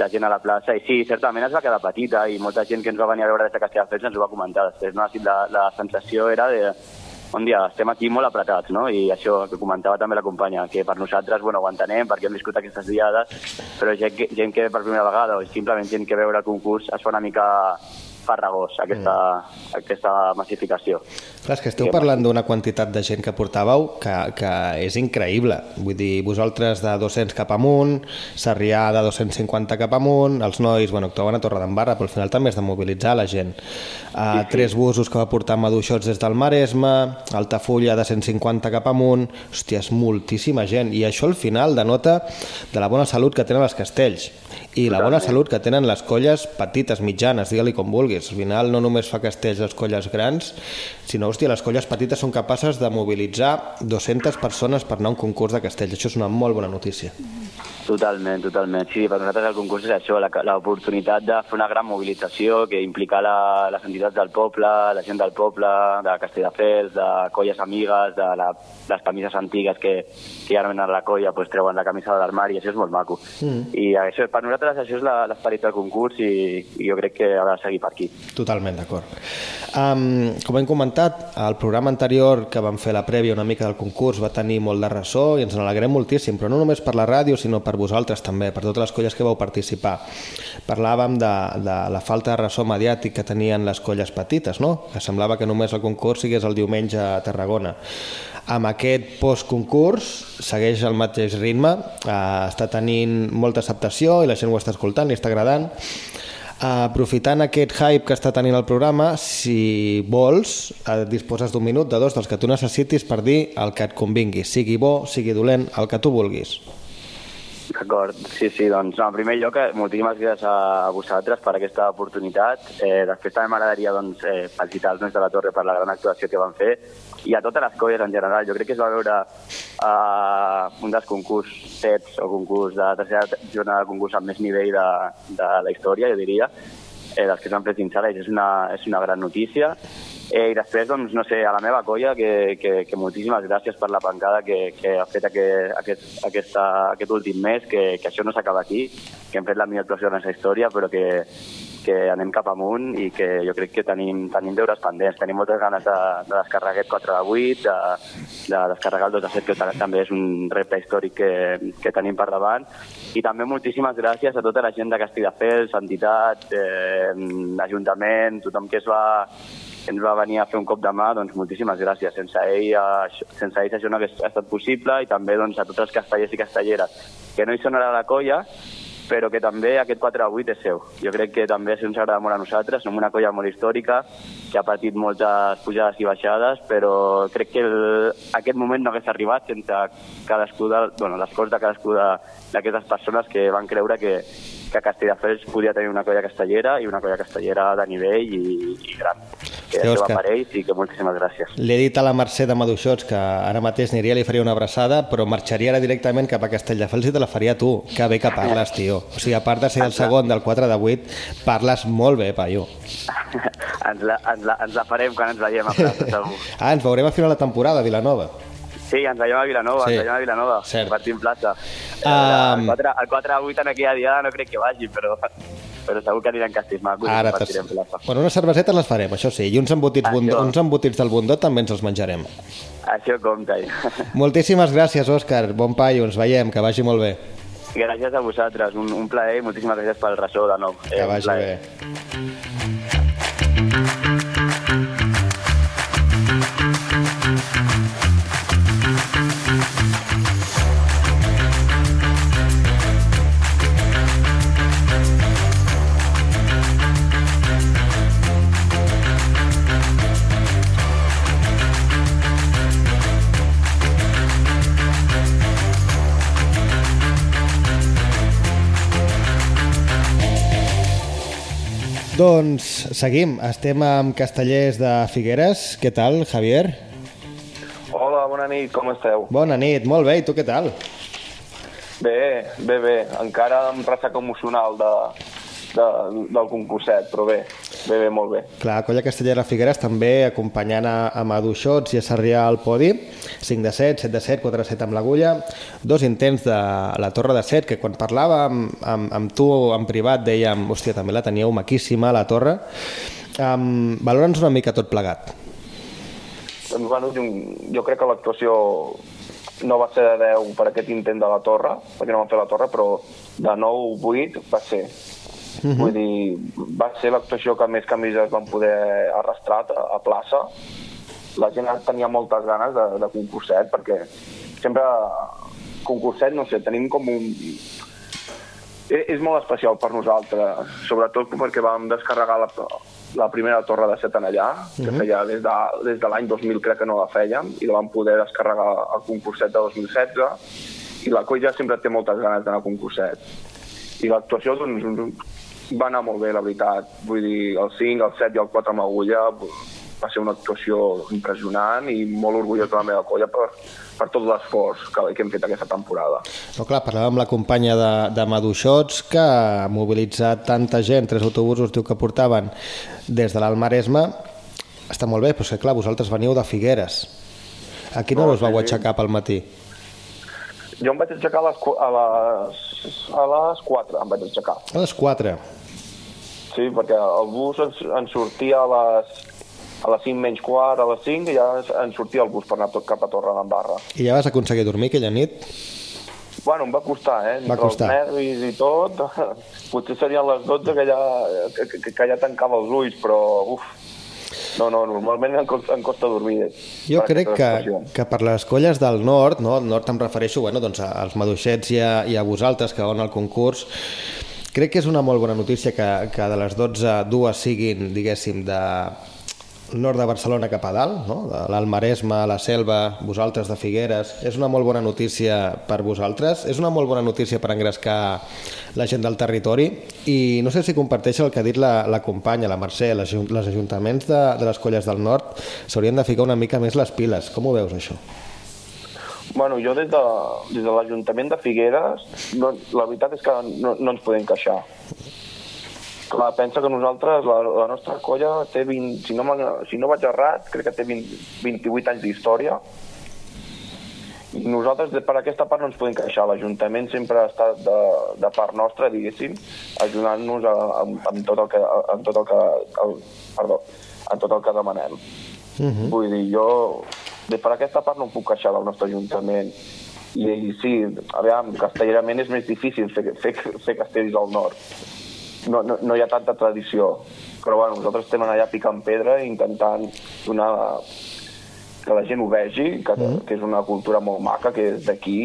de gent a la plaça. I sí, certament es va quedar petita i molta gent que ens va venir a veure des de Castelldefels ens ho va comentar després. No? La, la sensació era de un dia estem aquí molt apretats, no? I això que comentava també la companya, que per nosaltres, bueno, ho entenem perquè hem viscut aquestes diades, però gent que, gent que per primera vegada o simplement gent que veure el concurs es fa una mica farragós aquesta, mm. aquesta massificació. Clar, és que esteu parlant d'una quantitat de gent que portàveu que, que és increïble. Vull dir, vosaltres de 200 cap amunt, Sarrià de 250 cap amunt, els nois, bueno, actuaven a Torre d'Embarra, però al final també és de mobilitzar la gent. Sí, sí. Tres busos que va portar Maduixots des del Maresme, Altafulla de 150 cap amunt, hòstia, és moltíssima gent. I això al final denota de la bona salut que tenen els castells i la bona salut que tenen les colles petites, mitjanes, digue-li com vulguis. Al final no només fa castells les colles grans, sinó, hòstia, les colles petites són capaces de mobilitzar 200 persones per anar a un concurs de castells. Això és una molt bona notícia. Totalment, totalment. Sí, per nosaltres el concurs és això, la- l'oportunitat de fer una gran mobilització que implica la, les entitats del poble, la gent del poble, de Castelldefels, de colles amigues, de la, les camises antigues que, que ja no venen a la colla, pues, treuen la camisa de l'armari, això és molt maco. Mm. I això, per nosaltres això és l'esperit del concurs i, i jo crec que ha de seguir per aquí. Totalment d'acord. Um, com hem comentat, el programa anterior que vam fer la prèvia una mica del concurs va tenir molt de ressò i ens n'alegrem moltíssim, però no només per la ràdio, sinó per vosaltres també, per totes les colles que vau participar. Parlàvem de, de la falta de ressò mediàtic que tenien les colles petites, no? que semblava que només el concurs sigués el diumenge a Tarragona. Amb aquest postconcurs segueix el mateix ritme, eh, està tenint molta acceptació i la gent ho està escoltant, li està agradant. Aprofitant aquest hype que està tenint el programa, si vols, eh, disposes d'un minut, de dos, dels que tu necessitis per dir el que et convingui, sigui bo, sigui dolent, el que tu vulguis. D'acord, sí, sí, doncs no, en primer lloc, eh, moltíssimes gràcies a, vosaltres per aquesta oportunitat. Eh, després també m'agradaria doncs, eh, felicitar els nois de la Torre per la gran actuació que van fer i a totes les colles en general. Jo crec que es va veure eh, un dels concurs sets o concurs de tercera jornada de concurs amb més nivell de, de la història, jo diria, eh, dels que s'han fet fins ara, i és una, és una gran notícia. Eh, I després, doncs, no sé, a la meva colla, que, que, que moltíssimes gràcies per la pancada que, que ha fet aquest, aquest, aquesta, aquest últim mes, que, que això no s'acaba aquí, que hem fet la millor actuació de la història, però que, que anem cap amunt i que jo crec que tenim, tenim deures pendents. Tenim moltes ganes de, de descarregar aquest 4 de 8, de, de descarregar el 2 de 7, que ta- també és un repte històric que, que tenim per davant. I també moltíssimes gràcies a tota la gent de Castelldefels, entitats, eh, Ajuntament, tothom que es va ens va venir a fer un cop de mà, doncs moltíssimes gràcies. Sense, ell, això- sense ells això no hagués estat possible i també doncs, a tots els castellers i castelleres que no hi són ara la colla, però que també aquest 4 a 8 és seu. Jo crec que també ens agrada molt a nosaltres, som una colla molt històrica, que ha patit moltes pujades i baixades, però crec que el, aquest moment no hagués arribat sense cadascú de, bueno, l'esforç de cadascú d'aquestes persones que van creure que, que Castelldefels podia tenir una colla castellera i una colla castellera de nivell i, i gran. Que va Òscar. per ells i que moltíssimes gràcies. Li he dit a la Mercè de Maduixots que ara mateix aniria i li faria una abraçada, però marxaria ara directament cap a Castelldefels i te la faria tu. Que bé que parles, tio. O sigui, a part de ser el segon del 4 de 8, parles molt bé, paio. *laughs* ens, la, ens, la, ens la farem quan ens veiem a plaça, segur. *laughs* Ah, ens veurem a final de temporada Vilanova. Sí, ens veiem a Vilanova, Sí. ens veiem a Vilanova, Cert. partint plaça. Um, el, 4, el 4 a 8 en aquella diada no crec que vagi, però, però segur que aniran Castellmacos Ara i t'has... partirem plaça. Bueno, unes cervesetes les farem, això sí, i uns embotits, Això. bundó, uns embotits del bundó també ens els menjarem. Això compta. Moltíssimes gràcies, Òscar. Bon paio, ens veiem, que vagi molt bé. Gràcies a vosaltres, un, un plaer i moltíssimes gràcies pel ressò de nou. Que un vagi bé. Doncs seguim, estem amb Castellers de Figueres. Què tal, Javier? Hola, bona nit, com esteu? Bona nit, molt bé, i tu què tal? Bé, bé, bé. Encara amb ressaca emocional de, de, del concurset, però bé, bé, bé, molt bé. Clar, Colla Castellera Figueres també acompanyant a, a Maduixots i a Sarrià al podi. 5 de 7, 7 de 7, 4 de 7 amb l'agulla. Dos intents de la Torre de 7, que quan parlava amb, amb, amb tu en privat dèiem, hòstia, també la teníeu maquíssima, la Torre. Um, Valora'ns una mica tot plegat. Doncs, bueno, jo, jo crec que l'actuació no va ser de 10 per aquest intent de la torre, perquè no van fer la torre, però de 9 8 va ser. Mhm. Vull dir, va ser l'actuació que més camises van poder arrastrar a, a plaça. La gent tenia moltes ganes de, de concurset, perquè sempre concurset, no sé, tenim com un... És, és molt especial per nosaltres, sobretot perquè vam descarregar la, la primera torre de set en allà, que Mhm. feia des de, des de l'any 2000 crec que no la fèiem, i la vam poder descarregar al concurset de 2016, i la colla sempre té moltes ganes d'anar a concurset. I l'actuació doncs, va anar molt bé, la veritat. Vull dir, el 5, el 7 i el 4 amb agulla va ser una actuació impressionant i molt orgullós de la meva colla per, per tot l'esforç que, que hem fet aquesta temporada. No, clar, parlàvem amb la companya de, de Maduixots que ha mobilitzat tanta gent, tres autobusos diu que portaven des de l'Alt Maresme. Està molt bé, però és que clar, vosaltres veniu de Figueres. A quina hora us vau aixecar pel matí? Jo em vaig aixecar a les, a les, a les 4, em vaig aixecar. A les 4. Sí, perquè el bus ens, ens sortia a les, a les 5 menys quart, a les 5, i ja ens, sortia el bus per anar tot cap a Torre d'Embarra. I ja vas aconseguir dormir aquella nit? Bueno, em va costar, eh? Va costar. Els nervis i tot. *laughs* Potser serien les 12 que ja, que, que, ja tancava els ulls, però uf, no, no, normalment em costa, em costa dormir. Jo per crec que, que per les colles del nord, no? al nord em refereixo bueno, doncs, als maduixets i a, i a vosaltres que van al concurs, crec que és una molt bona notícia que, que de les 12, dues siguin, diguéssim, de nord de Barcelona cap a dalt, no? de l'Almaresme, la Selva, vosaltres de Figueres. És una molt bona notícia per vosaltres, és una molt bona notícia per engrescar la gent del territori i no sé si comparteix el que ha dit la, la companya, la Mercè, les, els ajuntaments de, de les colles del nord s'haurien de ficar una mica més les piles. Com ho veus, això? Bueno, jo des de, des de l'Ajuntament de Figueres, no, la veritat és que no, no ens podem queixar. Clar, pensa que nosaltres, la, la nostra colla té 20, si no, si no vaig errat, crec que té 20, 28 anys d'història. I nosaltres per aquesta part no ens podem queixar. L'Ajuntament sempre ha estat de, de part nostra, diguéssim, ajudant-nos a- amb, tot el que, amb tot el que, el, perdó, amb tot el que demanem. Mhm. Vull dir, jo de per aquesta part no em puc queixar del nostre Ajuntament. I, i sí, aviam, castellerament és més difícil fer, fer, fer castells al nord. No, no, no hi ha tanta tradició. Però bueno, nosaltres estem allà picant pedra i intentant donar que la gent ho vegi, que, mm. que és una cultura molt maca, que és d'aquí,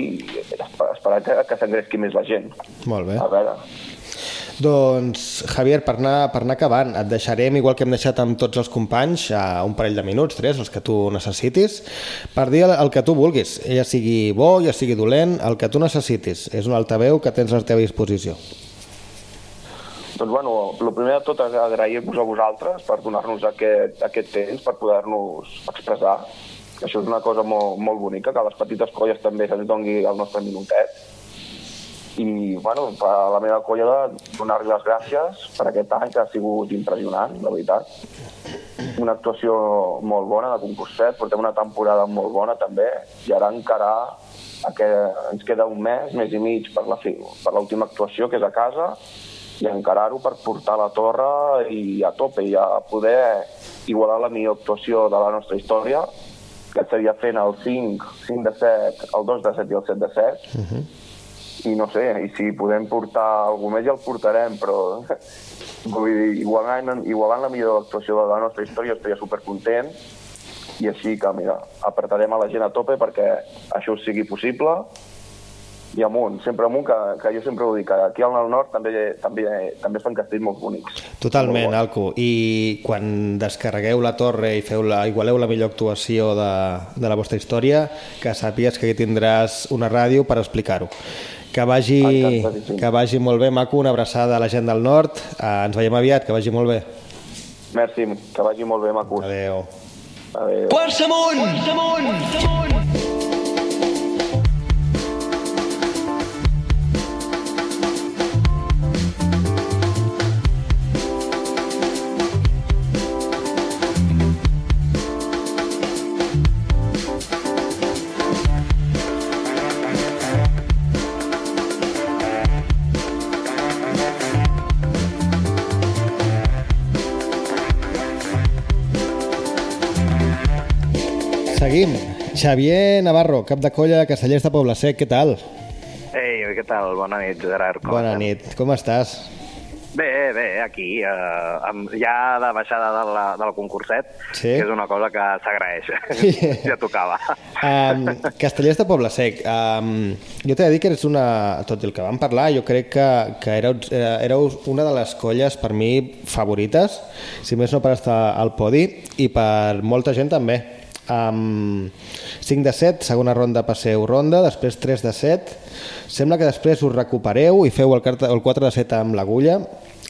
esperar que, que s'engresqui més la gent. Molt bé. A veure, Doncs, Javier, per anar, per anar acabant, et deixarem, igual que hem deixat amb tots els companys, a un parell de minuts, tres, els que tu necessitis, per dir el, el que tu vulguis, ja sigui bo, ja sigui dolent, el que tu necessitis. És un altaveu que tens a la teva disposició. Doncs bueno, el primer de tot és agrair-vos a vosaltres per donar-nos aquest, aquest temps, per poder-nos expressar. Això és una cosa molt, molt bonica, que a les petites colles també se'ns dongui el nostre minutet. I, bueno, per a la meva colla donar-li les gràcies per aquest any que ha sigut impressionant, la veritat. Una actuació molt bona de concurset, portem una temporada molt bona també, i ara encara que ens queda un mes, mes i mig per l'última actuació, que és a casa, i encarar-ho per portar la torre i a tope i a poder igualar la millor actuació de la nostra història, que estaria fent el 5, 5 de 7, el 2 de 7 i el 7 de 7, i no sé, i si podem portar algú més ja el portarem, però *laughs* vull dir, igualant, igualant la millor actuació de la nostra història estaria supercontent i així que, mira, apretarem a la gent a tope perquè això sigui possible i amunt, sempre amunt, que, que jo sempre ho dic, que aquí al nord també, també, també es fan castells molt bonics. Totalment, Alco. I quan descarregueu la torre i feu la, igualeu la millor actuació de, de la vostra història, que sàpies que aquí tindràs una ràdio per explicar-ho. Que vagi, Encantadíssim. que vagi molt bé, maco, una abraçada a la gent del nord. Eh, ens veiem aviat, que vagi molt bé. Merci, que vagi molt bé, macos. Adéu. Adéu. Quarts amunt! Quarts amunt! Seguim. Xavier Navarro, cap de colla de Castellers de Poble Sec, què tal? Ei, què tal? Bona nit, Gerard. Com Bona estem? nit, com estàs? Bé, bé, aquí, eh, amb, ja de baixada de la, del concurset, Sí? que és una cosa que s'agraeix. ja *laughs* tocava. Um, Castellers de Poble Sec, um, jo t'he de dir que eres una... Tot el que vam parlar, jo crec que, que éreu, éreu una de les colles per mi favorites, si més no per estar al podi, i per molta gent també. Um, 5 de 7, segona ronda passeu ronda, després 3 de 7. Sembla que després us recupereu i feu el, carta- el 4 de 7 amb l'agulla.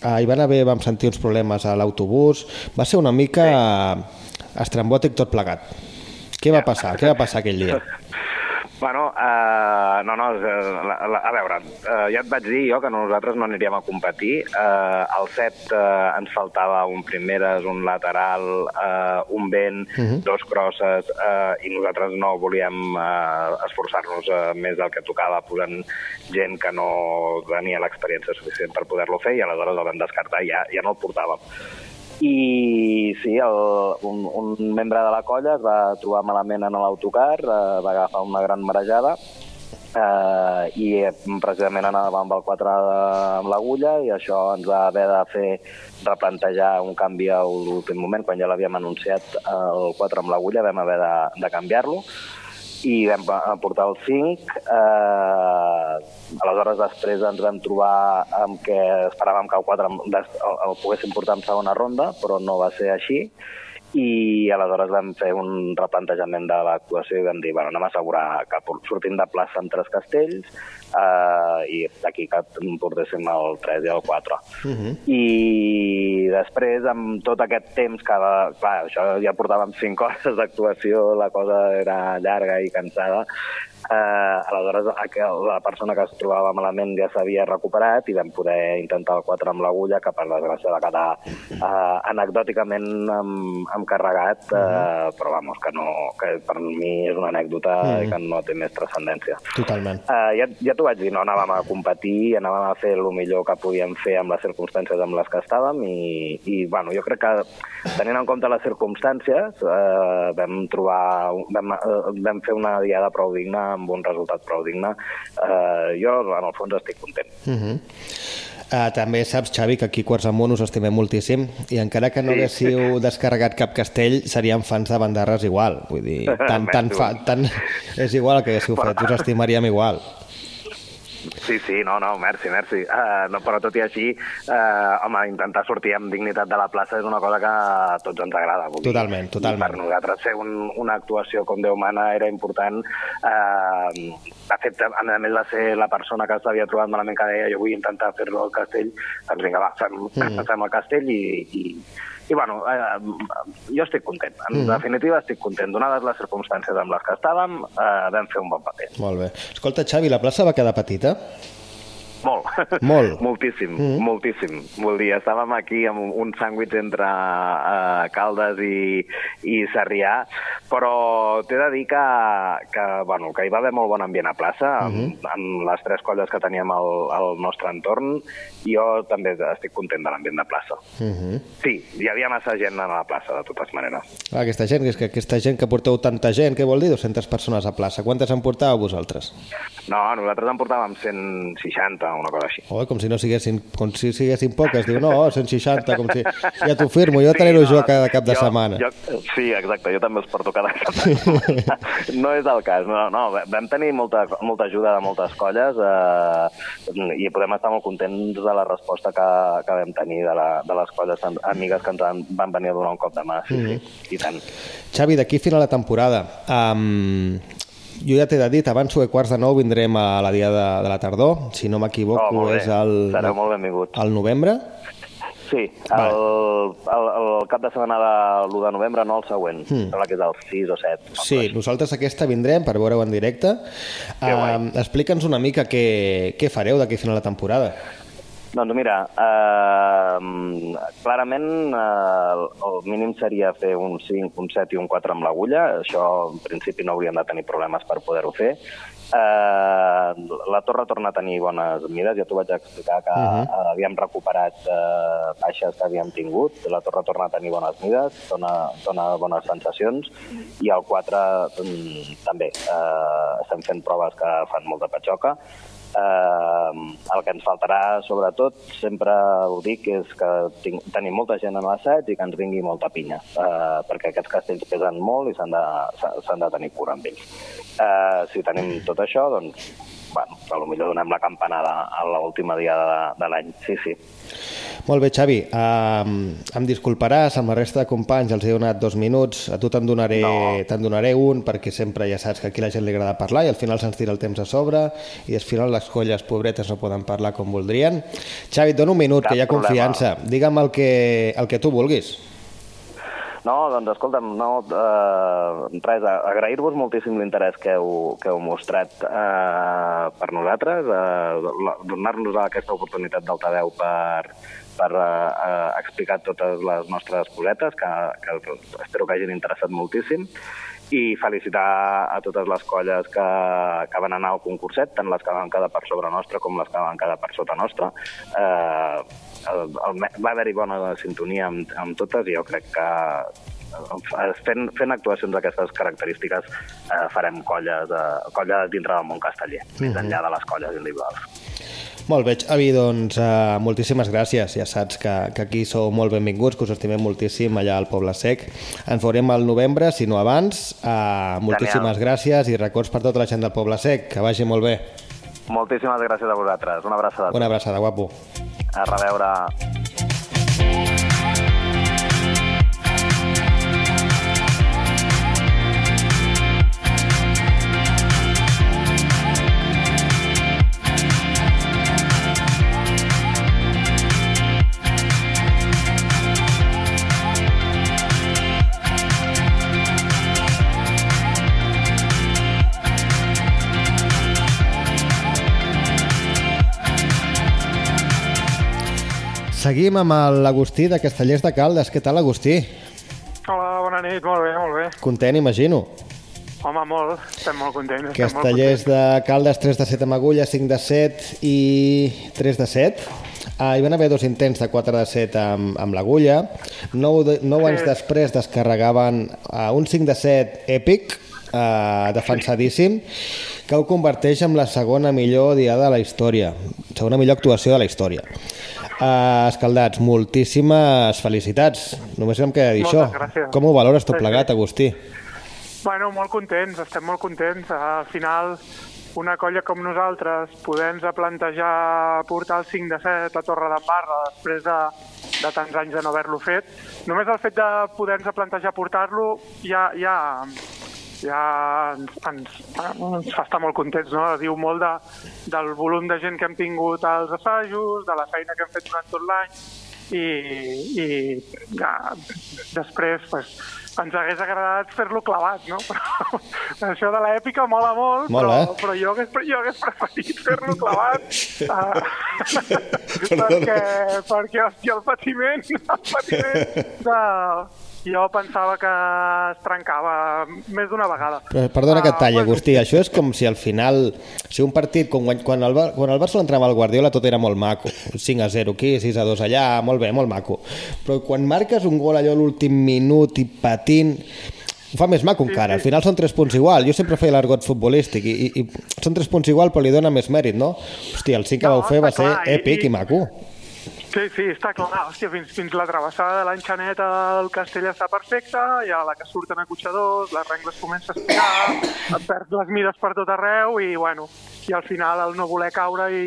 Uh, hi van haver, vam sentir uns problemes a l'autobús. Va ser una mica estrambòtic tot plegat. Què va passar? Què va passar aquell dia? *laughs* Bueno, eh, no, no, eh, la, la, a veure, eh, ja et vaig dir jo que nosaltres no aniríem a competir. Eh, al set eh, ens faltava un primeres, un lateral, eh, un vent, Mhm. dos crosses, eh, i nosaltres no volíem eh, esforçar-nos eh, més del que tocava posant gent que no tenia l'experiència suficient per poder-lo fer i aleshores el vam descartar i ja, ja no el portàvem. I sí, el, un, un membre de la colla es va trobar malament en l'autocar, eh, va agafar una gran marejada eh, i eh, precisament anava amb el 4 de, amb l'agulla i això ens va haver de fer replantejar un canvi a l'últim moment, quan ja l'havíem anunciat eh, el 4 amb l'agulla vam haver de, de canviar-lo i vam portar el 5. Eh, aleshores, després ens vam trobar amb que esperàvem que el 4 el, el poguéssim portar en segona ronda, però no va ser així i aleshores vam fer un replantejament de l'actuació i vam dir, bueno, anem a assegurar que sortim de plaça amb tres castells eh, i d'aquí que portéssim el 3 i el 4. I després, amb tot aquest temps que, va- clar, això ja portàvem 5 *laughs* hores d'actuació, la cosa era llarga i cansada, eh, aleshores la persona que es trobava malament ja s'havia recuperat i vam poder intentar el 4 amb l'agulla, que per desgràcia va quedar eh, anecdòticament amb, amb carregat, eh, però vamos, que, no, que per mi és una anècdota Mhm. i que no té més transcendència. Totalment. Uh, ja, ja t'ho vaig dir, no anàvem a competir, anàvem a fer el millor que podíem fer amb les circumstàncies amb les que estàvem i, i bueno, jo crec que tenint en compte les circumstàncies uh, vam trobar, vam, uh, vam fer una diada prou digna amb un resultat prou digne. Uh, jo, en el fons, estic content. Uh -huh. Uh, també saps, Xavi, que aquí a Quarts Amunt us estimem moltíssim i encara que no Sí. haguéssiu *laughs* descarregat cap castell, seríem fans de bandarres igual. Vull dir, *laughs* tant, tant, fa, tant és igual que haguéssiu fet, us *laughs* estimaríem igual. Sí, sí, no, no, merci, merci. Uh, no, però tot i així, uh, home, intentar sortir amb dignitat de la plaça és una cosa que a tots ens agrada. Vull dir. Totalment, totalment. I per nosaltres fer un, una actuació com Déu mana era important. Uh, de fet, a més a més de ser la persona que s'havia trobat malament que deia jo vull intentar fer-lo al castell, doncs vinga, va, fem, Mm. fem el castell i, i, i bueno, eh, jo estic content. En Mm. definitiva, estic content. Donades les circumstàncies amb les que estàvem, eh, vam fer un bon paper. Molt bé. Escolta, Xavi, la plaça va quedar petita? Molt. Molt. *laughs* moltíssim, Mm. moltíssim. Vull dir, estàvem aquí amb un, sàndwich entre uh, Caldes i, i Sarrià, però t'he de dir que, que, bueno, que hi va haver molt bon ambient a plaça, amb, Mhm. amb les tres colles que teníem al, al nostre entorn, i jo també estic content de l'ambient de plaça. Uh -huh. Sí, hi havia massa gent a la plaça, de totes maneres. Ah, aquesta gent, és que aquesta gent que porteu tanta gent, què vol dir 200 persones a plaça? Quantes en portàveu vosaltres? No, nosaltres en portàvem 160, una cosa així. Oh, com si no siguessin, com si siguessin poques. Diu, no, 160, com si... Ja t'ho firmo, jo sí, no, jo cada cap de jo, setmana. Jo, sí, exacte, jo també els porto cada cap de setmana. no és el cas, no, no, vam tenir molta, molta ajuda de moltes colles eh, i podem estar molt contents de la resposta que, que vam tenir de, la, de les colles amigues que ens van, van venir a donar un cop de mà, sí, Mhm. sí, i tant. Xavi, d'aquí a final de temporada, um, jo ja t'he de dir, abans que quarts de nou vindrem a la dia de, de la tardor, si no m'equivoco Oh, és el, Sereu molt benvinguts. el novembre. Sí, el, el, el cap de setmana de l'1 de novembre, no el següent. Mm. Mm. Sembla que és el 6 o 7. Sí, nosaltres aquesta vindrem per veure-ho en directe. Um, Explica'ns una mica què, què fareu d'aquí a final de temporada. Doncs mira, eh, clarament eh, el, mínim seria fer un 5, un 7 i un 4 amb l'agulla. Això en principi no hauríem de tenir problemes per poder-ho fer. Eh, la torre torna a tenir bones mides, ja t'ho vaig explicar que uh Mhm. -huh. havíem recuperat eh, baixes que havíem tingut, la torre torna a tenir bones mides, dona, dona bones sensacions, i el 4 mm, també. Eh, estem fent proves que fan molta patxoca, Eh, el que ens faltarà, sobretot, sempre ho dic, és que tinc, tenim molta gent en l'assaig i que ens vingui molta pinya, eh, perquè aquests castells pesen molt i s'han de, de tenir cura amb ells. Eh, si tenim tot això, doncs, bueno, potser donem la campanada a l'última dia de, de l'any. Sí, sí. Molt bé, Xavi. Um, em disculparàs, amb la resta de companys els he donat dos minuts. A tu te'n donaré, no. te'n donaré un, perquè sempre ja saps que aquí a la gent li agrada parlar i al final se'ns tira el temps a sobre i al final les colles pobretes no poden parlar com voldrien. Xavi, et dono un minut, Cap que hi ha problema. confiança. Digue'm el que, el que tu vulguis. No, doncs escolta'm, no, eh, res, agrair-vos moltíssim l'interès que heu, que heu mostrat eh, per nosaltres, eh, donar-nos aquesta oportunitat d'altaveu per, per eh, eh, explicar totes les nostres cosetes, que, que espero que hagin interessat moltíssim, i felicitar a totes les colles que, que van anar al concurset, tant les que van quedar per sobre nostra com les que van quedar per sota nostra. Eh, el, el, va haver-hi bona sintonia amb, amb totes i jo crec que eh, fent, fent actuacions d'aquestes característiques eh, farem colles, eh, colles dintre del món casteller, més Mhm. enllà de les colles individuals. Molt bé, Xavi, doncs uh, moltíssimes gràcies. Ja saps que, que aquí sou molt benvinguts, que us estimem moltíssim allà al Poble Sec. Ens veurem al novembre, si no abans. Uh, moltíssimes gràcies i records per tota la gent del Poble Sec. Que vagi molt bé. Moltíssimes gràcies a vosaltres. Una abraçada. Una abraçada, guapo. A reveure. Seguim amb l'Agustí de Castellers de Caldes. Què tal, Agustí? Hola, bona nit, molt bé, molt bé. Content, imagino. Home, molt, estem molt contents. estem molt Castellers de Caldes, 3 de 7 amb agulla, 5 de 7 i 3 de 7. Ah, hi van haver dos intents de 4 de 7 amb, amb l'agulla. 9, de, 9 anys Sí. després descarregaven uh, un 5 de 7 èpic, uh, defensadíssim, que ho converteix en la segona millor diada de la història, segona millor actuació de la història. Uh, escaldats, moltíssimes felicitats. Només em queda dir Moltes això. gràcies. Com ho valores tot plegat, Agustí? Bueno, molt contents, estem molt contents. Al final, una colla com nosaltres, poder-nos plantejar portar el 5 de 7 a Torre d'Embarra després de, de tants anys de no haver-lo fet, només el fet de poder-nos plantejar portar-lo ja, ja, ja ens, ens, ens fa estar molt contents, no? Diu molt de, del volum de gent que hem tingut als assajos, de la feina que hem fet durant tot l'any, i, i ja, després pues, ens hagués agradat fer-lo clavat, no? *laughs* Però això de l'èpica mola molt, Mola, però, eh? però jo, hagués, jo hagués preferit fer-lo clavat *laughs* uh, perquè, perquè hòstia, el patiment, el patiment de... Jo pensava que es trencava més d'una vegada. Però, perdona que et talli, bueno. Agustí. Això és com si al final... Si un partit, com quan, quan, el, quan el Barça entrava al Guardiola, tot era molt maco. 5 a 0 aquí, 6 a 2 allà, molt bé, molt maco. Però quan marques un gol allò a l'últim minut i patint ho fa més maco encara, al final són 3 punts igual jo sempre feia l'argot futbolístic i, i, i són 3 punts igual però li dona més mèrit no? Hòstia, el 5 que No, vau fer va està ser clar, i- èpic i, i- maco Sí, sí, està clar. Hòstia, fins, fins la travessada de l'enxaneta del castell està perfecta, i a la que surten acotxadors, les rengles comença a estirar, et perds les mides per tot arreu, i bueno, i al final el no voler caure i,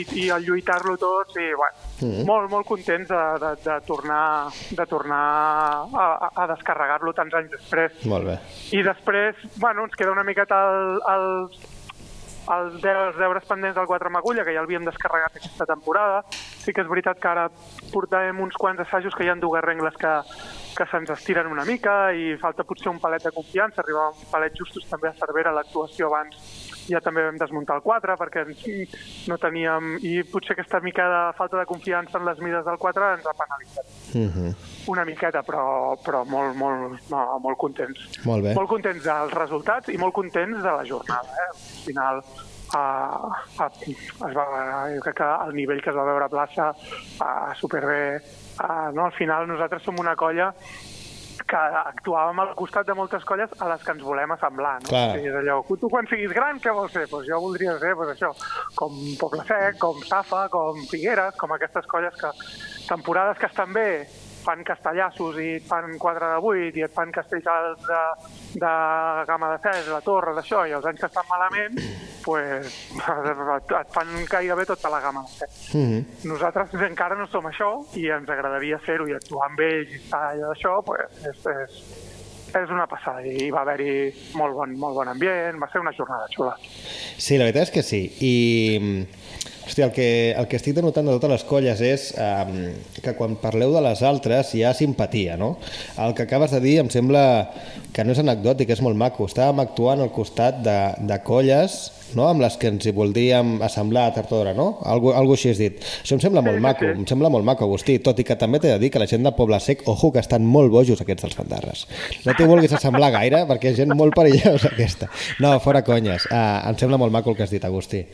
i, i el lluitar-lo tot, i bueno, Mhm. molt, molt contents de, de, de tornar, de tornar a, a- a descarregar-lo tants anys després. molt bé I després, bueno, ens queda una miqueta el, el, el els deures pendents del 4 amb agulla, que ja l'havíem descarregat aquesta temporada. Sí que és veritat que ara portàvem uns quants assajos que hi ha dues rengles que, que se'ns estiren una mica i falta potser un palet de confiança. Arribava un palet justos també a Cervera l'actuació abans ja també vam desmuntar el 4 perquè no teníem... I potser aquesta mica de falta de confiança en les mides del 4 ens ha penalitzat Mhm. una miqueta, però, però molt, molt, no, molt contents. Molt bé. Molt contents dels resultats i molt contents de la jornada. Eh? Al final, uh, uh, es va, jo crec que el nivell que es va veure a plaça uh, superbé. Uh, no? Al final nosaltres som una colla que actuàvem al costat de moltes colles a les que ens volem assemblar. No? Clar. O sigui, és allò, tu quan siguis gran, què vols ser? Pues jo voldria ser pues això, com Poble Sec, com Safa, com Figueres, com aquestes colles que temporades que estan bé fan castellassos i et fan 4 de 8 i et fan castells de, de gamma de 6, la torre, d'això, i els anys que estan malament, pues, et, fan gairebé tota la gamma de 7. Mhm. Nosaltres encara no som això i ens agradaria fer-ho i actuar amb ells i estar allà d'això, pues, és, és, és una passada i va haver-hi molt bon, molt bon ambient, va ser una jornada xula. Sí, la veritat és que sí. I, hòstia, el que, el que estic denotant de totes les colles és um, que quan parleu de les altres hi ha simpatia, no? El que acabes de dir em sembla que no és anecdòtic, és molt maco. Estàvem actuant al costat de, de colles no? amb les que ens hi voldríem assemblar a Tartodora, no? Algo, algo així has dit. Això em sembla molt maco, em sembla molt maco, Agustí, tot i que també t'he de dir que la gent de Poble Sec, ojo, que estan molt bojos aquests dels fandarres. No t'hi vulguis assemblar gaire, perquè és gent molt perillosa aquesta. No, fora conyes. Uh, em sembla molt maco el que has dit, Agustí.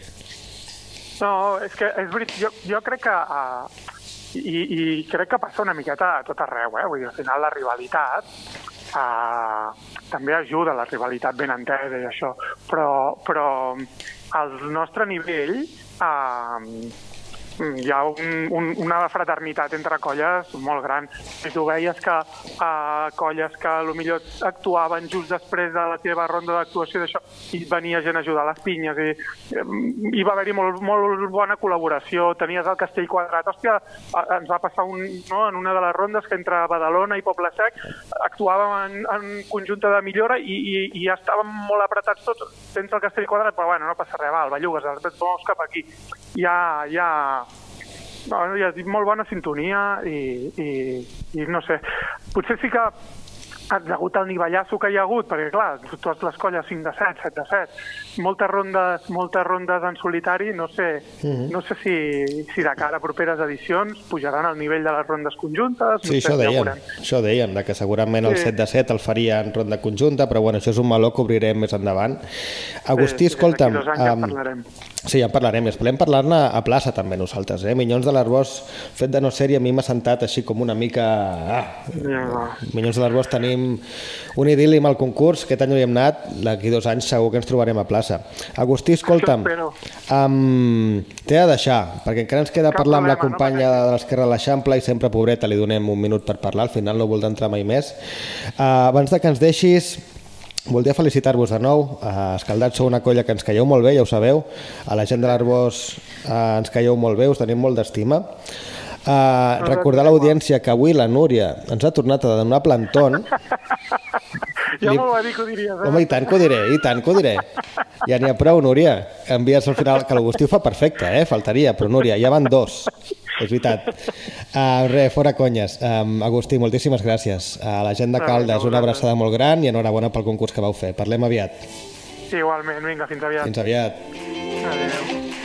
No, és que és veritat, jo, jo crec que... Uh, i, I crec que passa una miqueta a tot arreu, eh? Vull dir, al final la rivalitat uh, també ajuda, la rivalitat ben entesa i això, però, però al nostre nivell eh, hi ha un, un, una fraternitat entre colles molt gran. I tu veies que uh, colles que millor actuaven just després de la teva ronda d'actuació d'això i venia gent a ajudar a les pinyes i um, hi va haver-hi molt, molt bona col·laboració. Tenies el Castell Quadrat. Hòstia, eh, ens va passar un, no, en una de les rondes que entre Badalona i Poble Sec actuàvem en, en conjunta de millora i, i, i estàvem molt apretats tots sense el Castell Quadrat, però bueno, no passa res, va, el Bellugues, ara et mous cap aquí. Ja, ja, no, ja dic, molt bona sintonia i, i, i no sé, potser sí que degut al nivellasso que hi ha hagut, perquè clar, totes les colles 5 de 7, 7 de 7, moltes rondes, moltes rondes en solitari, no sé, Mhm. no sé si, si de cara a properes edicions pujaran al nivell de les rondes conjuntes. Sí, no sé, això ja deien, veurem. això deien, de que segurament el Sí. 7 de 7 el faria en ronda conjunta, però bueno, això és un meló que obrirem més endavant. Agustí, Sí, sí, escolta'm... d'aquí Sí, ja en parlarem, i esperem parlar-ne a plaça també nosaltres, eh? Minyons de l'Arbós, fet de no ser a mi m'ha sentat així com una mica... Ah, va. Minyons de l'Arbós tenim un idil·li amb el concurs, aquest any no hi hem anat, d'aquí dos anys segur que ens trobarem a plaça. Agustí, escolta'm, um, t'he de deixar, perquè encara ens queda Cap parlar amb la problema, no companya de l'Esquerra de l'Eixample i sempre, pobreta, li donem un minut per parlar, al final no voldrà entrar mai més. Uh, abans de que ens deixis, Voldria felicitar-vos de nou. A Escaldats sou una colla que ens caieu molt bé, ja ho sabeu. A la gent de l'Arbós eh, ens caieu molt bé, us tenim molt d'estima. Uh, recordar a l'audiència que avui la Núria ens ha tornat a donar plantón. *laughs* Ja Li- m'ho va dir que ho diries, eh? Home, i tant que ho diré, i tant que ho diré. Ja n'hi ha prou, Núria. Envies al final, que l'Agustí ho fa perfecte, eh? Faltaria, però Núria, ja van dos. És veritat. Uh, res, fora conyes. Um, Agustí, moltíssimes gràcies. A la gent de Caldes, una abraçada molt gran i enhorabona pel concurs que vau fer. Parlem aviat. Igualment, vinga, fins aviat. Fins aviat. Adéu.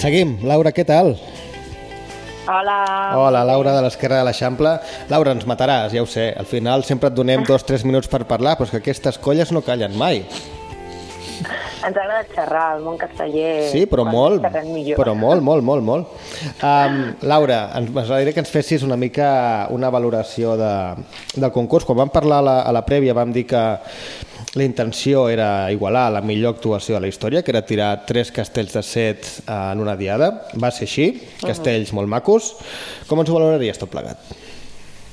Seguim. Laura, què tal? Hola. Hola, Laura de l'Esquerra de l'Eixample. Laura, ens mataràs, ja ho sé. Al final sempre et donem dos, tres minuts per parlar, però és que aquestes colles no callen mai. Ens agrada xerrar, el món casteller... Sí, però molt, però molt, molt, molt, molt. Um, Laura, ens m'agradaria que ens fessis una mica una valoració de, del concurs. Quan vam parlar a la, a la prèvia vam dir que la intenció era igualar la millor actuació de la història, que era tirar tres castells de set en una diada. Va ser així, castells molt macos. Com ens ho valoraries tot plegat?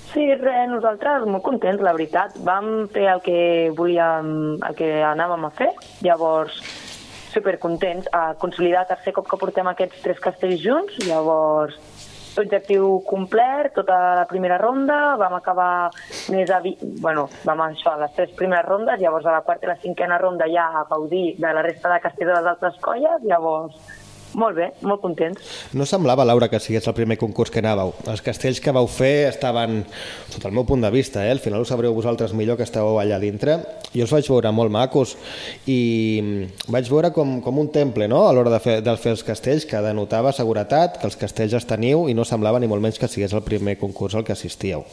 Sí, res, nosaltres molt contents, la veritat. Vam fer el que volíem, el que anàvem a fer, llavors supercontents. A consolidar tercer cop que portem aquests tres castells junts, llavors objectiu complet, tota la primera ronda, vam acabar més a... Bueno, vam això, les tres primeres rondes, llavors a la quarta i la cinquena ronda ja a gaudir de la resta de castells de les altres colles, llavors molt bé, molt contents. No semblava, Laura, que sigués el primer concurs que anàveu. Els castells que vau fer estaven, sota el meu punt de vista, eh? al final ho sabreu vosaltres millor que estàveu allà dintre. Jo els vaig veure molt macos i vaig veure com, com un temple no? a l'hora de, fer, de fer els castells, que denotava seguretat, que els castells els teniu i no semblava ni molt menys que sigués el primer concurs al que assistíeu.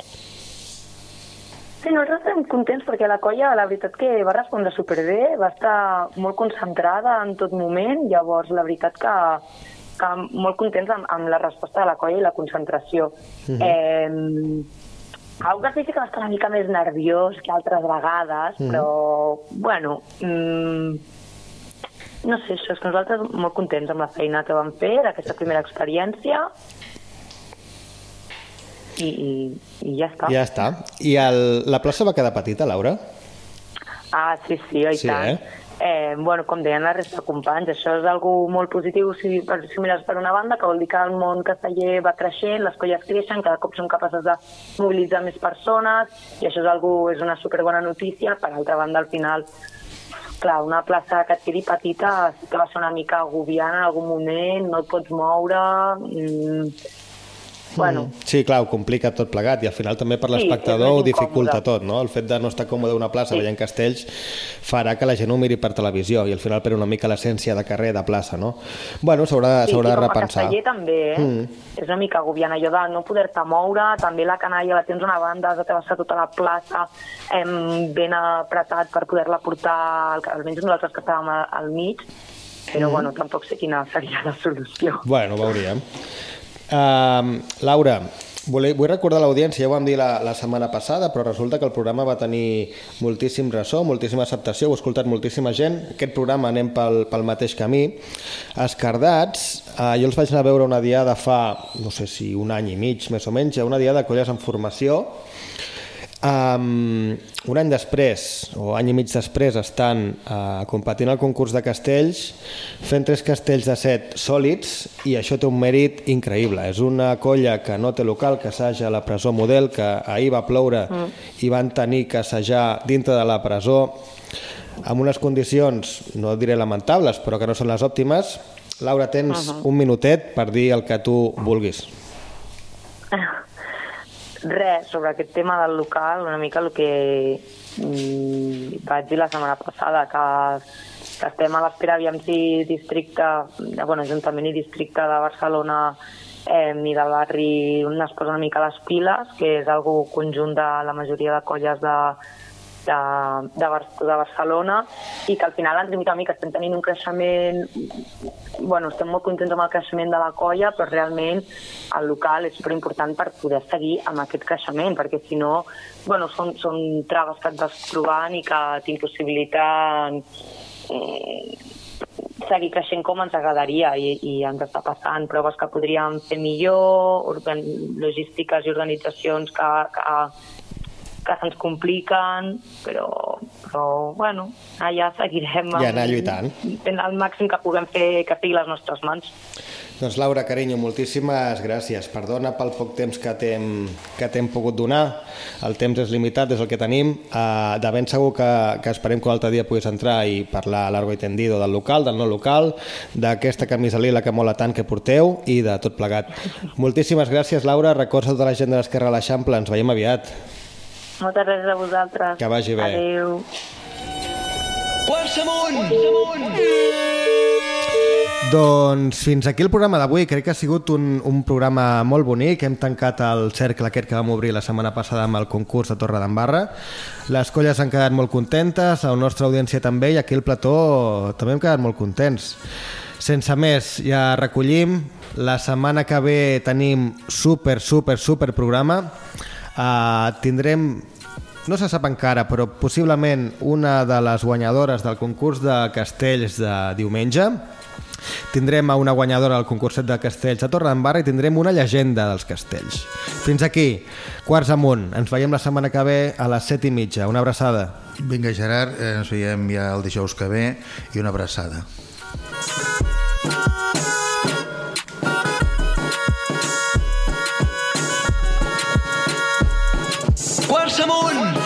Sí, nosaltres estem contents perquè la colla, la veritat que va respondre superbé, va estar molt concentrada en tot moment, llavors la veritat que, que molt contents amb, amb la resposta de la colla i la concentració. Mhm. eh, Algú que sí que va estar una mica més nerviós que altres vegades, Mhm. però, bueno, mm, no sé, això és que nosaltres molt contents amb la feina que vam fer, d'aquesta primera experiència, i, i, i ja està. Ja està. I el, la plaça va quedar petita, Laura? Ah, sí, sí, oi Sí, tant. eh? Eh, bueno, com deien la resta de companys, això és algo molt positiu si, si mires per una banda, que vol dir que el món casteller va creixent, les colles creixen, cada cop som capaces de mobilitzar més persones, i això és, algo, és una superbona notícia. Per altra banda, al final, clar, una plaça que et quedi petita sí que va ser una mica agobiant en algun moment, no et pots moure... Mm, Bueno, Sí, clar, ho complica tot plegat i al final també per Sí, l'espectador és ho dificulta incòmode. tot, no? El fet de no estar còmode a una plaça sí. veient castells farà que la gent ho miri per televisió i al final perd una mica l'essència de carrer, de plaça, no? Bueno, s'haurà sí, i de com a repensar. casteller també, eh? Mm. És una mica agobiant allò de no poder-te moure, també la canalla la tens una banda, has de travessar tota la plaça em, ben apretat per poder-la portar, al- almenys nosaltres que estàvem a- al mig, però Mm. bueno, tampoc sé quina seria la solució. Bueno, veuríem. Uh, Laura, vull, vull recordar l'audiència, ja ho vam dir la, la setmana passada, però resulta que el programa va tenir moltíssim ressò, moltíssima acceptació, ho ha escoltat moltíssima gent. Aquest programa anem pel, pel mateix camí. Escardats, uh, jo els vaig anar a veure una diada fa, no sé si un any i mig, més o menys, una diada de colles en formació, Um, un any després, o any i mig després, estan uh, competint al concurs de castells, fent tres castells de set sòlids, i això té un mèrit increïble. És una colla que no té local, que assaja a la presó model, que ahir va ploure Mm. i van tenir que assajar dintre de la presó amb unes condicions, no diré lamentables, però que no són les òptimes. Laura, tens Mhm. un minutet per dir el que tu vulguis. Res, sobre aquest tema del local, una mica el que mm, vaig dir la setmana passada, que, que estem a l'espera, aviam si districte, bueno, Ajuntament i districte de Barcelona eh, i del barri es posa una mica les piles, que és algo conjunt de la majoria de colles de, de, de, Bar de Barcelona i que al final ens limita a mi que estem tenint un creixement bueno, estem molt contents amb el creixement de la colla, però realment el local és superimportant per poder seguir amb aquest creixement, perquè si no, bueno, són, són traves que et vas trobant i que t'impossibiliten eh, seguir creixent com ens agradaria i, i ens està passant proves que podríem fer millor, logístiques i organitzacions que, que, que se'ns compliquen, però, però bueno, allà seguirem I anar lluitant. fent el màxim que puguem fer que estigui les nostres mans. Doncs Laura, carinyo, moltíssimes gràcies. Perdona pel poc temps que t'hem que t'hem pogut donar. El temps és limitat, és el que tenim. Uh, de ben segur que, que esperem que l'altre dia puguis entrar i parlar a largo i tendido del local, del no local, d'aquesta camisa lila que mola tant que porteu i de tot plegat. Moltíssimes gràcies, Laura. Records tota la gent de l'Esquerra a l'Eixample. Ens veiem aviat. Moltes gràcies a vosaltres. Que vagi bé. Adéu. Quarts amunt! Quarts amunt! Doncs fins aquí el programa d'avui. Crec que ha sigut un, un programa molt bonic. Hem tancat el cercle aquest que vam obrir la setmana passada amb el concurs de Torre d'Embarra. Les colles han quedat molt contentes, la nostra audiència també, i aquí el plató també hem quedat molt contents. Sense més, ja recollim. La setmana que ve tenim super, super, super programa. Uh, tindrem no se sap encara, però possiblement una de les guanyadores del concurs de castells de diumenge. Tindrem una guanyadora del concurset de castells a Torredembarra i tindrem una llegenda dels castells. Fins aquí, quarts amunt. Ens veiem la setmana que ve a les set i mitja. Una abraçada. Vinga, Gerard, eh, ens veiem ja el dijous que ve i una abraçada. Quarts amunt!